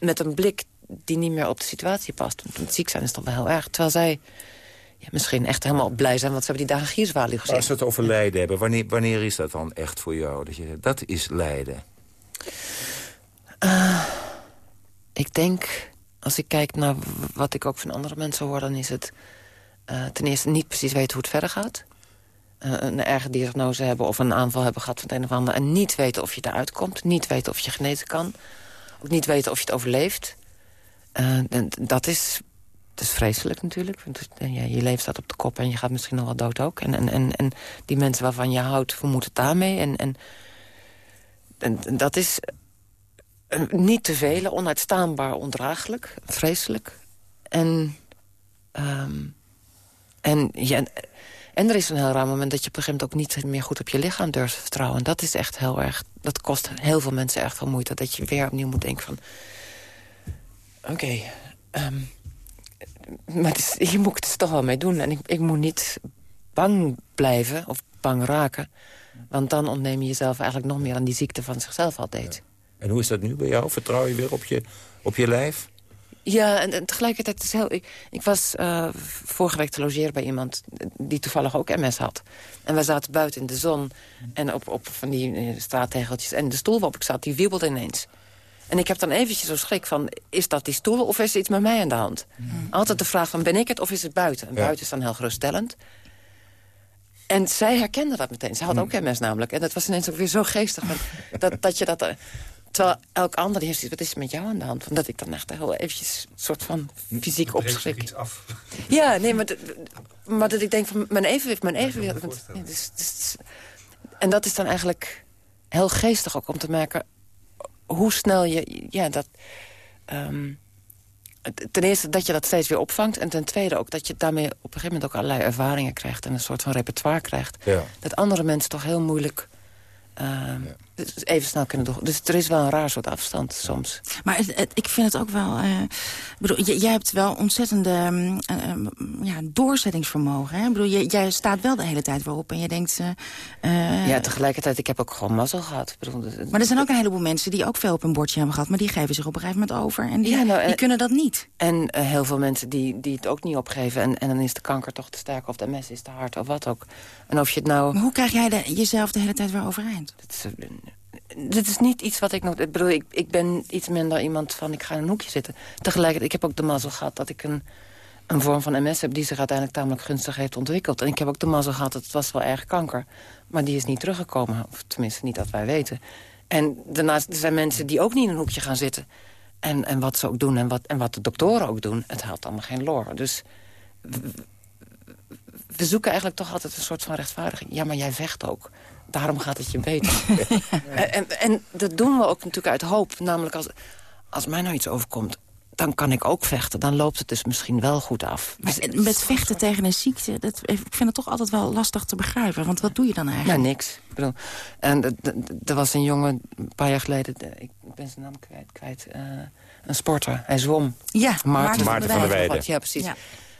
met een blik die niet meer op de situatie past. Want ziek zijn is toch wel heel erg. Terwijl zij ja, misschien echt helemaal blij zijn... want ze hebben die dagen gierzwaluw Maar gezien. als we het over lijden hebben, wanneer, wanneer is dat dan echt voor jou? Dat, je, dat is lijden. Eh, ik denk, als ik kijk naar wat ik ook van andere mensen hoor... dan is het eh, ten eerste niet precies weten hoe het verder gaat. Eh, een erge diagnose hebben of een aanval hebben gehad van het een of ander... en niet weten of je eruit komt, niet weten of je genezen kan. Ook niet weten of je het overleeft. En dat is... Dat is vreselijk natuurlijk. Het- ja, je leven staat op de kop en je gaat misschien nog wel dood ook. En, en, en, die mensen waarvan je houdt, hoe het daarmee? En, en, en, dat is eh, niet te velen, onuitstaanbaar, ondraaglijk, vreselijk. En, ehm, en, ja, en er is een heel raar moment dat je op een gegeven moment ook niet meer goed op je lichaam durft te vertrouwen. En dat is echt heel erg, dat kost heel veel mensen echt veel moeite. Dat je weer opnieuw moet denken van, oké, ehm, maar het is, hier moet ik het toch wel mee doen. En ik, ik moet niet bang blijven of bang raken. Want dan ontneem je jezelf eigenlijk nog meer aan die ziekte van zichzelf al deed. En hoe is dat nu bij jou? Vertrouw je weer op je, op je lijf? Ja, en, en tegelijkertijd is heel... Ik, ik was eh, vorige week te logeren bij iemand die toevallig ook MS had. En wij zaten buiten in de zon en op, op van die eh, straattegeltjes. En de stoel waarop ik zat, die wiebelde ineens. En ik heb dan eventjes zo schrik van, is dat die stoel of is er iets met mij aan de hand? Altijd de vraag van, ben ik het of is het buiten? En Ja. buiten is dan heel geruststellend. En zij herkende dat meteen. Ze had ook MS namelijk. En dat was ineens ook weer zo geestig. dat, dat je dat... eh, terwijl elk ander die heeft zoiets, wat is er met jou aan de hand? Want dat ik dan echt heel eventjes een soort van fysiek opschrik. iets af. Ja, nee, maar, dat ik denk van mijn evenwicht, mijn evenwicht. nee, dus- dus- en dat is dan eigenlijk heel geestig ook om te merken hoe snel je, ja, dat... ehm, ten eerste dat je dat steeds weer opvangt. En ten tweede ook dat je daarmee op een gegeven moment ook allerlei ervaringen krijgt. En een soort van repertoire krijgt. Ja. Dat andere mensen toch heel moeilijk ehm, even snel kunnen doen. Dus er is wel een raar soort afstand soms. Maar het- het- ik vind het ook wel... eh, bedoel, jij hebt wel ontzettende mm, eh, mm, ja, doorzettingsvermogen. Hè? Bedoel, jij, jij staat wel de hele tijd weer op en je denkt... eh, eh, ja, tegelijkertijd, ik heb ook gewoon mazzel gehad. Bedoel, maar er zijn ook een heleboel mensen die ook veel op een bordje hebben gehad... maar die geven zich op een gegeven moment over en die, Ja, nou, die eh, kunnen dat niet. En eh, heel veel mensen die, die het ook niet opgeven. En, en dan is de kanker toch te sterk of de MS is te hard of wat ook. En of je het nou... Maar hoe krijg jij de, jezelf de hele tijd weer overeind? Dit is niet iets wat ik nog... Ik bedoel, ik, ik ben iets minder iemand van ik ga in een hoekje zitten. Tegelijkertijd, ik heb ook de mazzel gehad dat ik een, een vorm van MS heb... die zich uiteindelijk tamelijk gunstig heeft ontwikkeld. En ik heb ook de mazzel gehad, dat het was wel erg kanker. Maar die is niet teruggekomen. Of tenminste, niet dat wij weten. En daarnaast er zijn mensen die ook niet in een hoekje gaan zitten. En, en wat ze ook doen en wat, en wat de doktoren ook doen... het haalt allemaal geen loor. Dus we zoeken eigenlijk toch altijd een soort van rechtvaardiging. Ja, maar jij vecht ook. Daarom gaat het je beter. en, en, en dat doen we ook natuurlijk uit hoop. Namelijk als, als mij nou iets overkomt, dan kan ik ook vechten. Dan loopt het dus misschien wel goed af. Maar met vechten tegen een ziekte, dat, ik vind het toch altijd wel lastig te begrijpen. Want wat doe je dan eigenlijk? Ja, niks. Ik bedoel, en er was een jongen, een paar jaar geleden... de- ik ben zijn naam kwijt, kwijt eh, een sporter. Hij zwom. Ja, Maarten, Maarten van der Weijden. Ja, precies. Ja.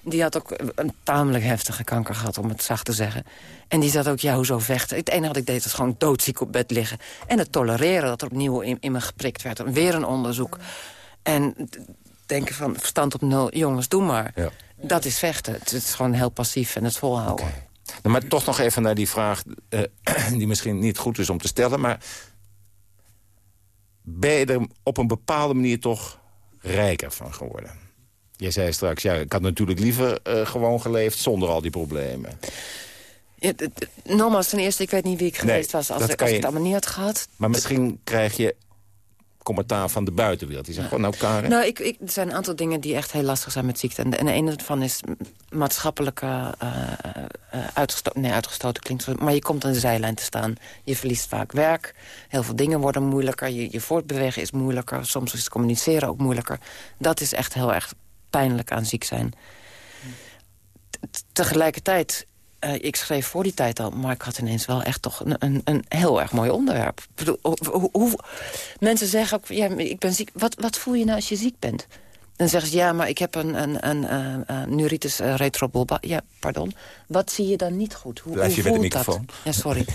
Die had ook een tamelijk heftige kanker gehad, om het zacht te zeggen. En die zat ook, ja, hoezo vechten? Het enige wat ik deed was gewoon doodziek op bed liggen. En het tolereren dat er opnieuw in, in me geprikt werd. Weer een onderzoek. En denken van, verstand op nul, jongens, doe maar. Ja. Dat is vechten. Het is gewoon heel passief en het volhouden. Nou, maar toch nog even naar die vraag eh, die misschien niet goed is om te stellen. Maar ben je er op een bepaalde manier toch rijker van geworden? Je zei straks, ja, ik had natuurlijk liever eh, gewoon geleefd zonder al die problemen. Ja, nogmaals, ten eerste, ik weet niet wie ik Nee, geweest was... als, ik, als het allemaal niet had gehad. Maar misschien krijg je commentaar van de buitenwereld. Die zegt, gewoon nou Karen... Nou, ik, ik, er zijn een aantal dingen die echt heel lastig zijn met ziekte. En en de ene ervan is maatschappelijke uh, uitgestoten. Nee, uitgestoten klinkt zo. Maar je komt aan de zijlijn te staan. Je verliest vaak werk. Heel veel dingen worden moeilijker. Je, je voortbewegen is moeilijker. Soms is het communiceren ook moeilijker. Dat is echt heel erg pijnlijk aan ziek zijn. T- Tegelijkertijd eh, ik schreef voor die tijd al, maar ik had ineens wel echt toch een, een, een heel erg mooi onderwerp. Ik bedoel, hoe, mensen zeggen ook, ja, ik ben ziek. Wat, wat voel je nou als je ziek bent? Dan zeggen ze, ja, maar ik heb een, een, een, eh, eh, neuritis uh, retrobulba. Ja, pardon. Wat zie je dan niet goed? Hoe, Blijf je hoe bij de voelt dat? microfoon. Ja, sorry.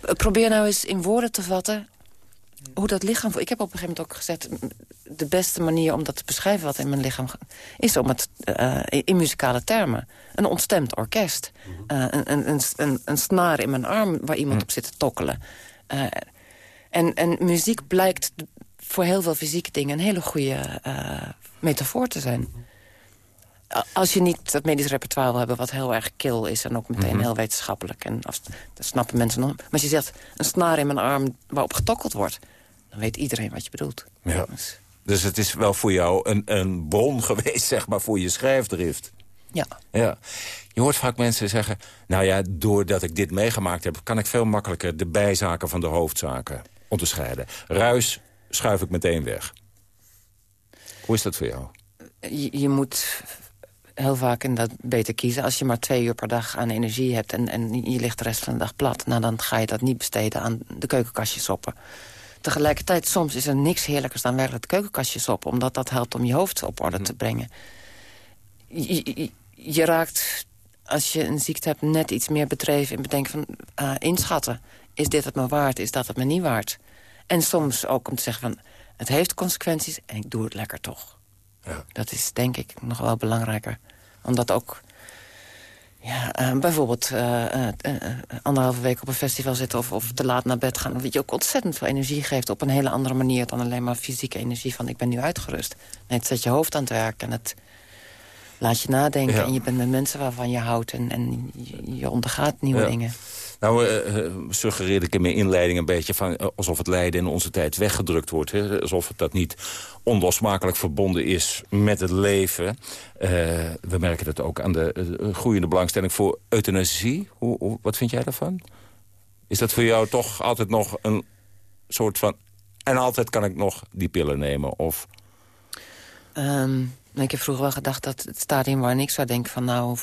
Eh, Probeer nou eens in woorden te vatten hoe dat lichaam... voelt. Ik heb op een gegeven moment ook gezegd... de beste manier om dat te beschrijven wat in mijn lichaam... ga- is om het eh, in muzikale termen. Een ontstemd orkest. Eh, een, een, een, een, snaar in mijn arm waar iemand op zit te tokkelen. Eh, en, en muziek blijkt voor heel veel fysieke dingen... een hele goede metafoor te zijn. A- Als je niet het medisch repertoire wil hebben wat heel erg kil is... en ook meteen Mhm. heel wetenschappelijk, en als, dat snappen mensen nog. Maar als je zegt, een snaar in mijn arm waarop getokkeld wordt... dan weet iedereen wat je bedoelt. Ja. Dus het is wel voor jou een, een bron geweest, zeg maar, voor je schrijfdrift. Ja. ja. Je hoort vaak mensen zeggen... nou ja, doordat ik dit meegemaakt heb... kan ik veel makkelijker de bijzaken van de hoofdzaken onderscheiden. Ruis schuif ik meteen weg. Hoe is dat voor jou? Je, je moet heel vaak inderdaad beter kiezen. Als je maar twee uur per dag aan energie hebt... En, en je ligt de rest van de dag plat... Nou, dan ga je dat niet besteden aan de keukenkastjes soppen. Tegelijkertijd, soms is er niks heerlijkers dan werkelijk keukenkastjes soppen... omdat dat helpt om je hoofd op orde te brengen. Je, je, je raakt, als je een ziekte hebt, net iets meer bedreven... in bedenken van eh, inschatten. Is dit het me waard? Is dat het me niet waard? En soms ook om te zeggen van... het heeft consequenties en ik doe het lekker toch. Ja. Dat is denk ik nog wel belangrijker. Omdat ook... Ja, eh, bijvoorbeeld eh, eh, eh, anderhalve week op een festival zitten... Of, of te laat naar bed gaan. Wat je ook ontzettend veel energie geeft op een hele andere manier... dan alleen maar fysieke energie van ik ben nu uitgerust. Nee, het zet je hoofd aan het werk en het laat je nadenken. Ja. En je bent met mensen waarvan je houdt en, en je, je ondergaat nieuwe Ja. dingen. Nou, eh, eh, suggereerde ik in mijn inleiding een beetje van... eh, alsof het lijden in onze tijd weggedrukt wordt. Hè? Alsof het dat niet onlosmakelijk verbonden is met het leven. We merken dat ook aan de groeiende belangstelling voor euthanasie. Hoe, wat vind jij daarvan? Is dat voor jou toch altijd nog een soort van... en altijd kan ik nog die pillen nemen? Of Ehm, ik heb vroeger wel gedacht dat het stadium waarin ik zou denken van... nou,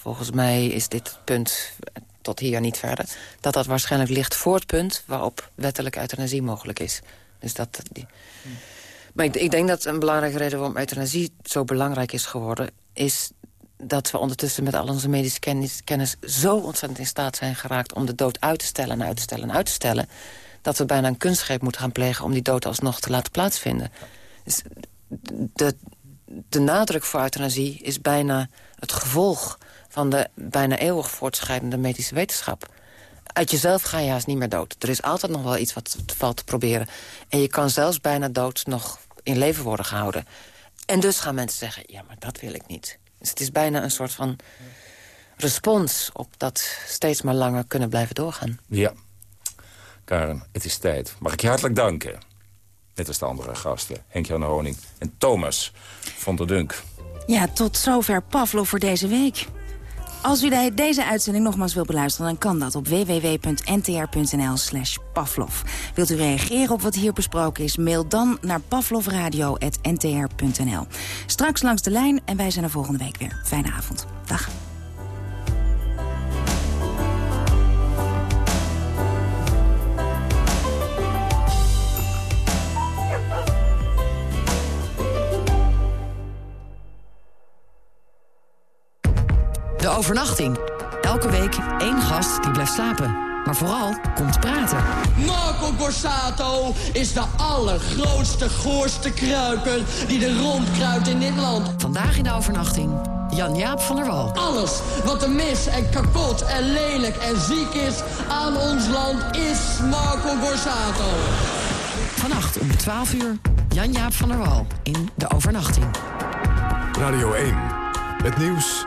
volgens mij is dit punt tot hier niet verder... dat dat waarschijnlijk ligt voor het punt waarop wettelijk euthanasie mogelijk is. Dus dat... Die... Maar ik, denk dat een belangrijke reden waarom euthanasie zo belangrijk is geworden... is dat we ondertussen met al onze medische kennis, kennis zo ontzettend in staat zijn geraakt... om de dood uit te stellen en uit te stellen en uit te stellen... dat we bijna een kunstgreep moeten gaan plegen om die dood alsnog te laten plaatsvinden. Dus de, de nadruk voor euthanasie is bijna het gevolg van de bijna eeuwig voortschrijdende medische wetenschap. Uit jezelf ga je haast niet meer dood. Er is altijd nog wel iets wat valt te proberen. En je kan zelfs bijna dood nog in leven worden gehouden. En dus gaan mensen zeggen, ja, maar dat wil ik niet. Dus het is bijna een soort van respons op dat steeds maar langer kunnen blijven doorgaan. Ja. Karen, het is tijd. Mag ik je hartelijk danken. Net als de andere gasten. Henk-Jan Honing en Thomas van der Dunk. Ja, tot zover Pavlo voor deze week. Als u de- deze uitzending nogmaals wilt beluisteren... dan kan dat op www.ntr.nl slash Pavlov. Wilt u reageren op wat hier besproken is? Mail dan naar pavlovradio.ntr.nl. Straks langs de lijn en wij zijn er volgende week weer. Fijne avond. Dag. De overnachting. Elke week één gast die blijft slapen. Maar vooral komt praten. Marco Borsato is de allergrootste, goorste kruiper die er rondkruipt in dit land. Vandaag in de overnachting. Jan-Jaap van der Wal. Alles wat er mis en kapot en lelijk en ziek is aan ons land is Marco Borsato. Vannacht om 12 uur. Jan-Jaap van der Wal in de overnachting. Radio 1. Het nieuws